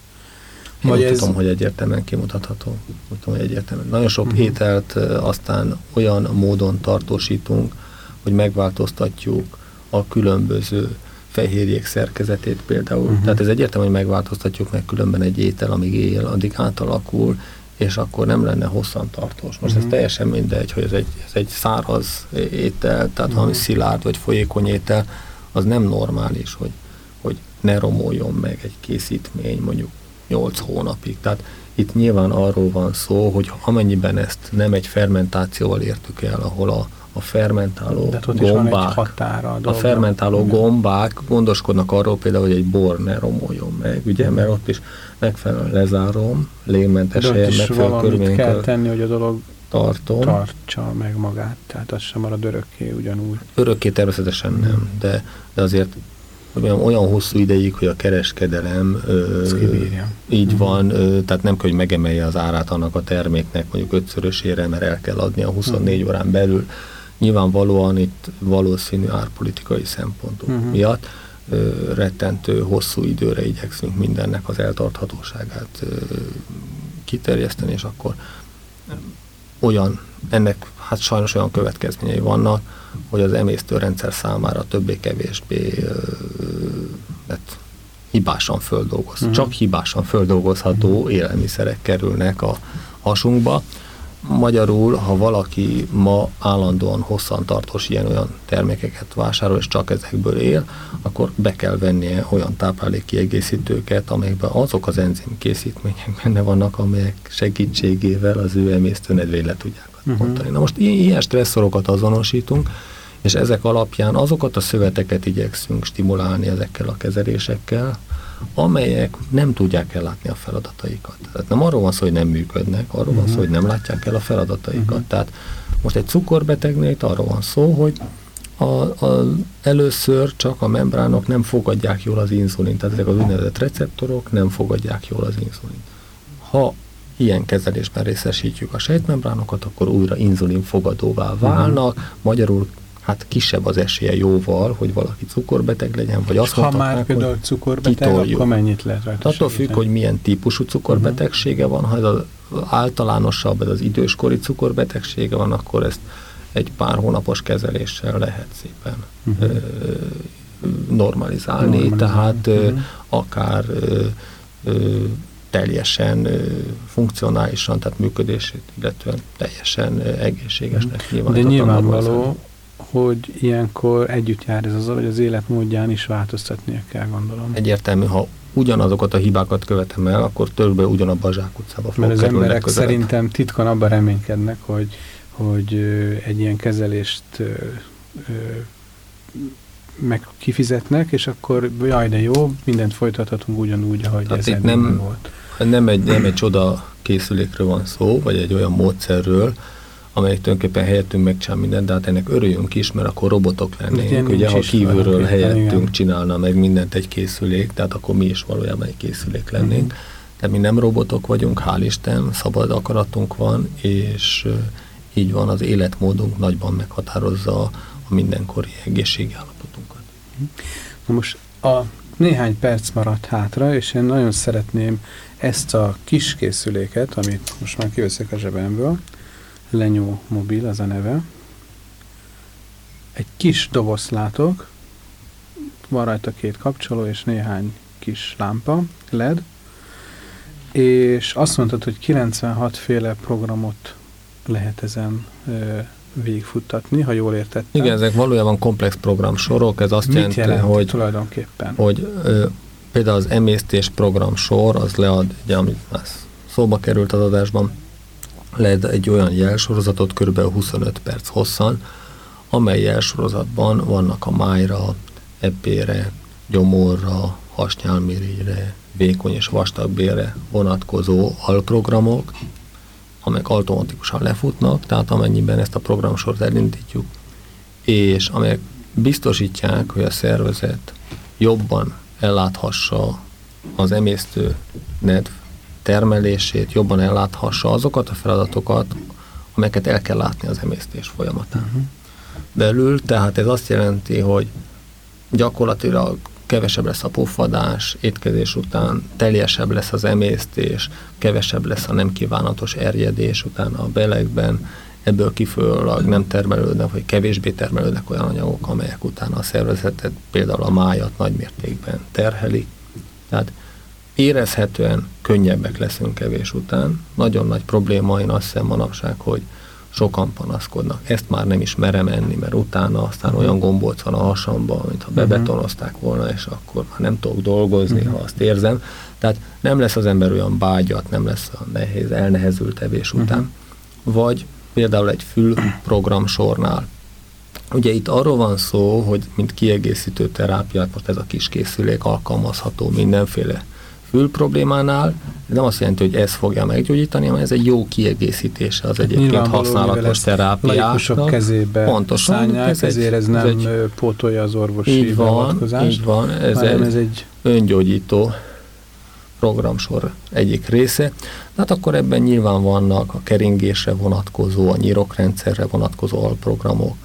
C: Én
B: Vagy
C: úgy
B: ez-
C: tudom, hogy egyértelműen kimutatható. Úgy tudom, hogy egyértelműen. Nagyon sok
B: Mhm.
C: ételt ö, aztán olyan módon tartósítunk, hogy megváltoztatjuk a különböző fehérjék szerkezetét például.
B: Mhm.
C: Tehát ez egyértelmű, hogy megváltoztatjuk, meg különben egy étel, amíg él, addig átalakul, és akkor nem lenne hosszantartós. Most ez
B: Mhm.
C: teljesen mindegy, hogy ez egy, ez egy száraz étel, tehát valami
B: Mhm.
C: szilárd vagy folyékony étel, az nem normális, hogy, hogy ne romoljon meg egy készítmény mondjuk 8 hónapig. Tehát itt nyilván arról van szó, hogy amennyiben ezt nem egy fermentációval értük el, ahol a, a fermentáló
B: De ott
C: gombák,
B: határa a
C: a fermentáló
B: Igen.
C: gombák gondoskodnak arról például, hogy egy bor ne romoljon meg, ugye, mert ott is megfelelően lezárom, légmentes helyen, megfelelő
B: valamit kell tenni, hogy a dolog
C: tartom.
B: tartsa meg magát, tehát az sem marad örökké ugyanúgy.
C: Örökké természetesen nem, de, de azért olyan hosszú ideig, hogy a kereskedelem ö, így
B: Mhm.
C: van, ö, tehát nem kell, hogy megemelje az árát annak a terméknek mondjuk ötszörösére, mert el kell adni a 24
B: Mhm.
C: órán belül. Nyilvánvalóan itt valószínű árpolitikai szempontok
B: Mhm.
C: miatt ö, rettentő hosszú időre igyekszünk mindennek az eltarthatóságát ö, kiterjeszteni, és akkor olyan, ennek hát sajnos olyan következményei vannak, hogy az emésztőrendszer számára többé-kevésbé hát, hibásan földolgoz,
B: Mhm.
C: csak hibásan földolgozható élelmiszerek kerülnek a hasunkba. Magyarul, ha valaki ma állandóan hosszantartós ilyen-olyan termékeket vásárol, és csak ezekből él, akkor be kell vennie olyan táplálékkiegészítőket, amelyekben azok az enzim készítmények benne vannak, amelyek segítségével az ő emésztőnedvét le tudják bontani. Na most ilyen stresszorokat azonosítunk, és ezek alapján azokat a szöveteket igyekszünk stimulálni ezekkel a kezelésekkel, amelyek nem tudják ellátni a feladataikat. Tehát nem arról van szó, hogy nem működnek, arról van szó, hogy nem látják el a feladataikat. Tehát most egy cukorbetegnél itt arról van szó, hogy a, a, először csak a membránok nem fogadják jól az inzulint, tehát ezek az úgynevezett receptorok nem fogadják jól az inzulint. Ha ilyen kezelésben részesítjük a sejtmembránokat, akkor újra inzulinfogadóvá válnak, magyarul hát kisebb az esélye jóval, hogy valaki cukorbeteg legyen, vagy azt
B: És ha
C: mondhatnák,
B: már
C: hogy
B: például cukorbeteg,
C: kitoljuk.
B: akkor mennyit lehet rajta
C: Attól függ, hogy milyen típusú cukorbetegsége van, ha ez az általánosabb, ez az időskori cukorbetegsége van, akkor ezt egy pár hónapos kezeléssel lehet szépen
B: Mhm.
C: ö, normalizálni,
B: Normalizálni.
C: tehát
B: Mhm.
C: akár ö, ö, teljesen ö, funkcionálisan, tehát működését, illetően teljesen egészségesnek
B: De
C: nyilvánítottan normalizálni.
B: nyilvánvaló, hogy ilyenkor együtt jár ez azzal, hogy az életmódján is változtatnia kell, gondolom.
C: Egyértelmű, ha ugyanazokat a hibákat követem el, akkor többé ugyanabba a zsákutcába fog
B: Mert az emberek
C: legközelebb.
B: szerintem titkon abban reménykednek, hogy, hogy egy ilyen kezelést meg kifizetnek, és akkor jaj, de jó, mindent folytathatunk ugyanúgy, ahogy
C: Tehát
B: ez
C: itt
B: eddig
C: nem-
B: volt.
C: Nem egy, nem egy csoda készülékről van szó, vagy egy olyan módszerről, amelyik tulajdonképpen helyettünk megcsinál mindent, de hát ennek örüljünk is, mert akkor robotok lennénk. Ugye, ha kívülről helyettünk
B: igen.
C: csinálna meg mindent egy készülék, tehát akkor mi is valójában egy készülék lennénk. De mi nem robotok vagyunk, hál' Isten, szabad akaratunk van, és így van, az életmódunk nagyban meghatározza a mindenkori egészségi állapotunkat.
B: Na most a néhány perc maradt hátra, és én nagyon szeretném ezt a kis készüléket, amit most már kiveszek a zsebemből, Lenyó Mobil az a neve. Egy kis dobozt látok, van rajta két kapcsoló és néhány kis lámpa, LED, és azt mondtad, hogy 96 féle programot lehet ezen ö, végigfuttatni, ha jól értettem.
C: Igen, ezek valójában komplex programsorok, ez azt
B: Mit
C: jelenti,
B: jelent
C: hogy,
B: tulajdonképpen?
C: hogy ö, például az emésztés programsor, az lead, ugye, amit már szóba került az adásban, lead egy olyan jelsorozatot, kb. 25 perc hosszan, amely jelsorozatban vannak a májra, epére, gyomorra, hasnyálmirigyre, vékony és vastagbélre vonatkozó alprogramok, amelyek automatikusan lefutnak, tehát amennyiben ezt a programsort elindítjuk, és amelyek biztosítják, hogy a szervezet jobban elláthassa az emésztő nedv termelését, jobban elláthassa azokat a feladatokat, amelyeket el kell látni az emésztés folyamatán. Uh-huh. Belül, tehát ez azt jelenti, hogy gyakorlatilag kevesebb lesz a puffadás, étkezés után teljesebb lesz az emésztés, kevesebb lesz a nem kívánatos erjedés utána a belegben, ebből kifolyólag nem termelődnek, vagy kevésbé termelődnek olyan anyagok, amelyek utána a szervezetet, például a májat nagymértékben terhelik. Tehát érezhetően könnyebbek leszünk kevés után. Nagyon nagy probléma, én azt hiszem manapság, hogy sokan panaszkodnak. Ezt már nem is merem enni, mert utána aztán olyan gombolc van a hasamban, mintha bebetonozták volna, és akkor már nem tudok dolgozni, uh-huh. ha azt érzem. Tehát nem lesz az ember olyan bágyat, nem lesz a nehéz, elnehezült evés után. Uh-huh. Vagy például egy fülprogram sornál. Ugye itt arról van szó, hogy mint kiegészítő terápiát, most ez a kis készülék alkalmazható mindenféle fül problémánál, ez nem azt jelenti, hogy ez fogja meggyógyítani, hanem ez egy jó kiegészítése az egyébként használatos terápiáknak.
B: kezébe
C: Pontosan,
B: szállják, ez ezért ez nem ez egy, pótolja az orvosi így van.
C: Így van, ez egy, ez egy öngyógyító programsor egyik része. Hát akkor ebben nyilván vannak a keringésre vonatkozó, a nyirokrendszerre vonatkozó alprogramok,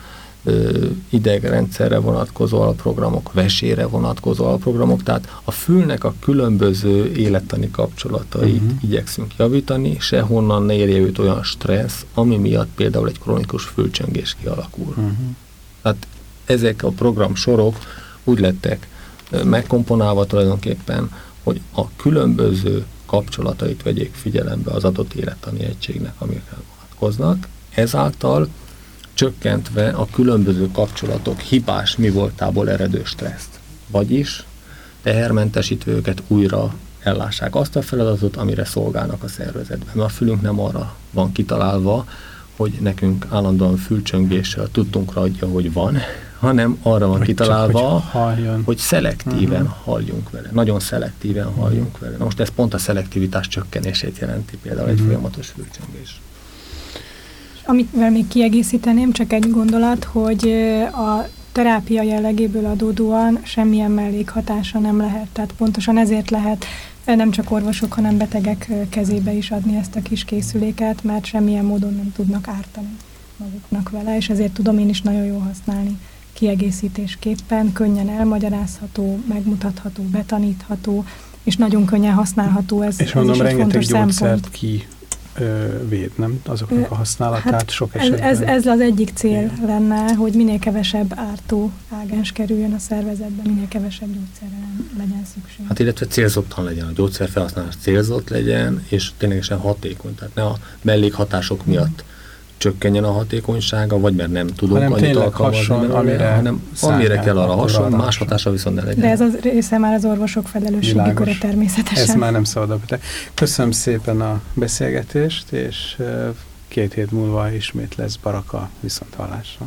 C: idegrendszerre vonatkozó alprogramok, vesére vonatkozó alprogramok, tehát a fülnek a különböző élettani kapcsolatait uh-huh. igyekszünk javítani, sehonnan ne érje őt olyan stressz, ami miatt például egy kronikus fülcsöngés kialakul. Uh-huh. Tehát ezek a programsorok úgy lettek megkomponálva tulajdonképpen, hogy a különböző kapcsolatait vegyék figyelembe az adott élettani egységnek, amikkel vonatkoznak. Ezáltal csökkentve a különböző kapcsolatok hibás mi voltából eredő stresszt. Vagyis tehermentesítve őket újra ellássák azt a feladatot, amire szolgálnak a szervezetben. Mert a fülünk nem arra van kitalálva, hogy nekünk állandóan fülcsöngéssel tudtunk adja, hogy van, hanem arra van hogy kitalálva,
B: csak, hogy,
C: hogy szelektíven uh-huh. halljunk vele. Nagyon szelektíven uh-huh. halljunk vele. Na most ez pont a szelektivitás csökkenését jelenti például uh-huh. egy folyamatos fülcsöngés.
F: Amivel még kiegészíteném, csak egy gondolat, hogy a terápia jellegéből adódóan semmilyen mellékhatása nem lehet. Tehát pontosan ezért lehet nem csak orvosok, hanem betegek kezébe is adni ezt a kis készüléket, mert semmilyen módon nem tudnak ártani maguknak vele, és ezért tudom én is nagyon jól használni kiegészítésképpen, könnyen elmagyarázható, megmutatható, betanítható, és nagyon könnyen használható. Ez,
B: és mondom, ez is rengeteg gyógyszert szempont. ki véd, nem? Azoknak a használatát hát sok esetben.
F: Ez, ez az egyik cél Igen. lenne, hogy minél kevesebb ártó ágens kerüljön a szervezetbe, minél kevesebb gyógyszerre legyen szükség.
C: Hát illetve célzottan legyen, a gyógyszer felhasználás célzott legyen, és ténylegesen hatékony, tehát ne a mellékhatások miatt csökkenjen a hatékonysága, vagy mert nem tudunk hanem annyit alkalmazni, hasonl, amire, hanem amire kell arra hasonló, más hatása viszont ne legyen.
F: De ez az része már az orvosok felelősségi köre természetesen.
B: Ez már nem szabad. Köszönöm szépen a beszélgetést, és két hét múlva ismét lesz Baraka viszont hallásra.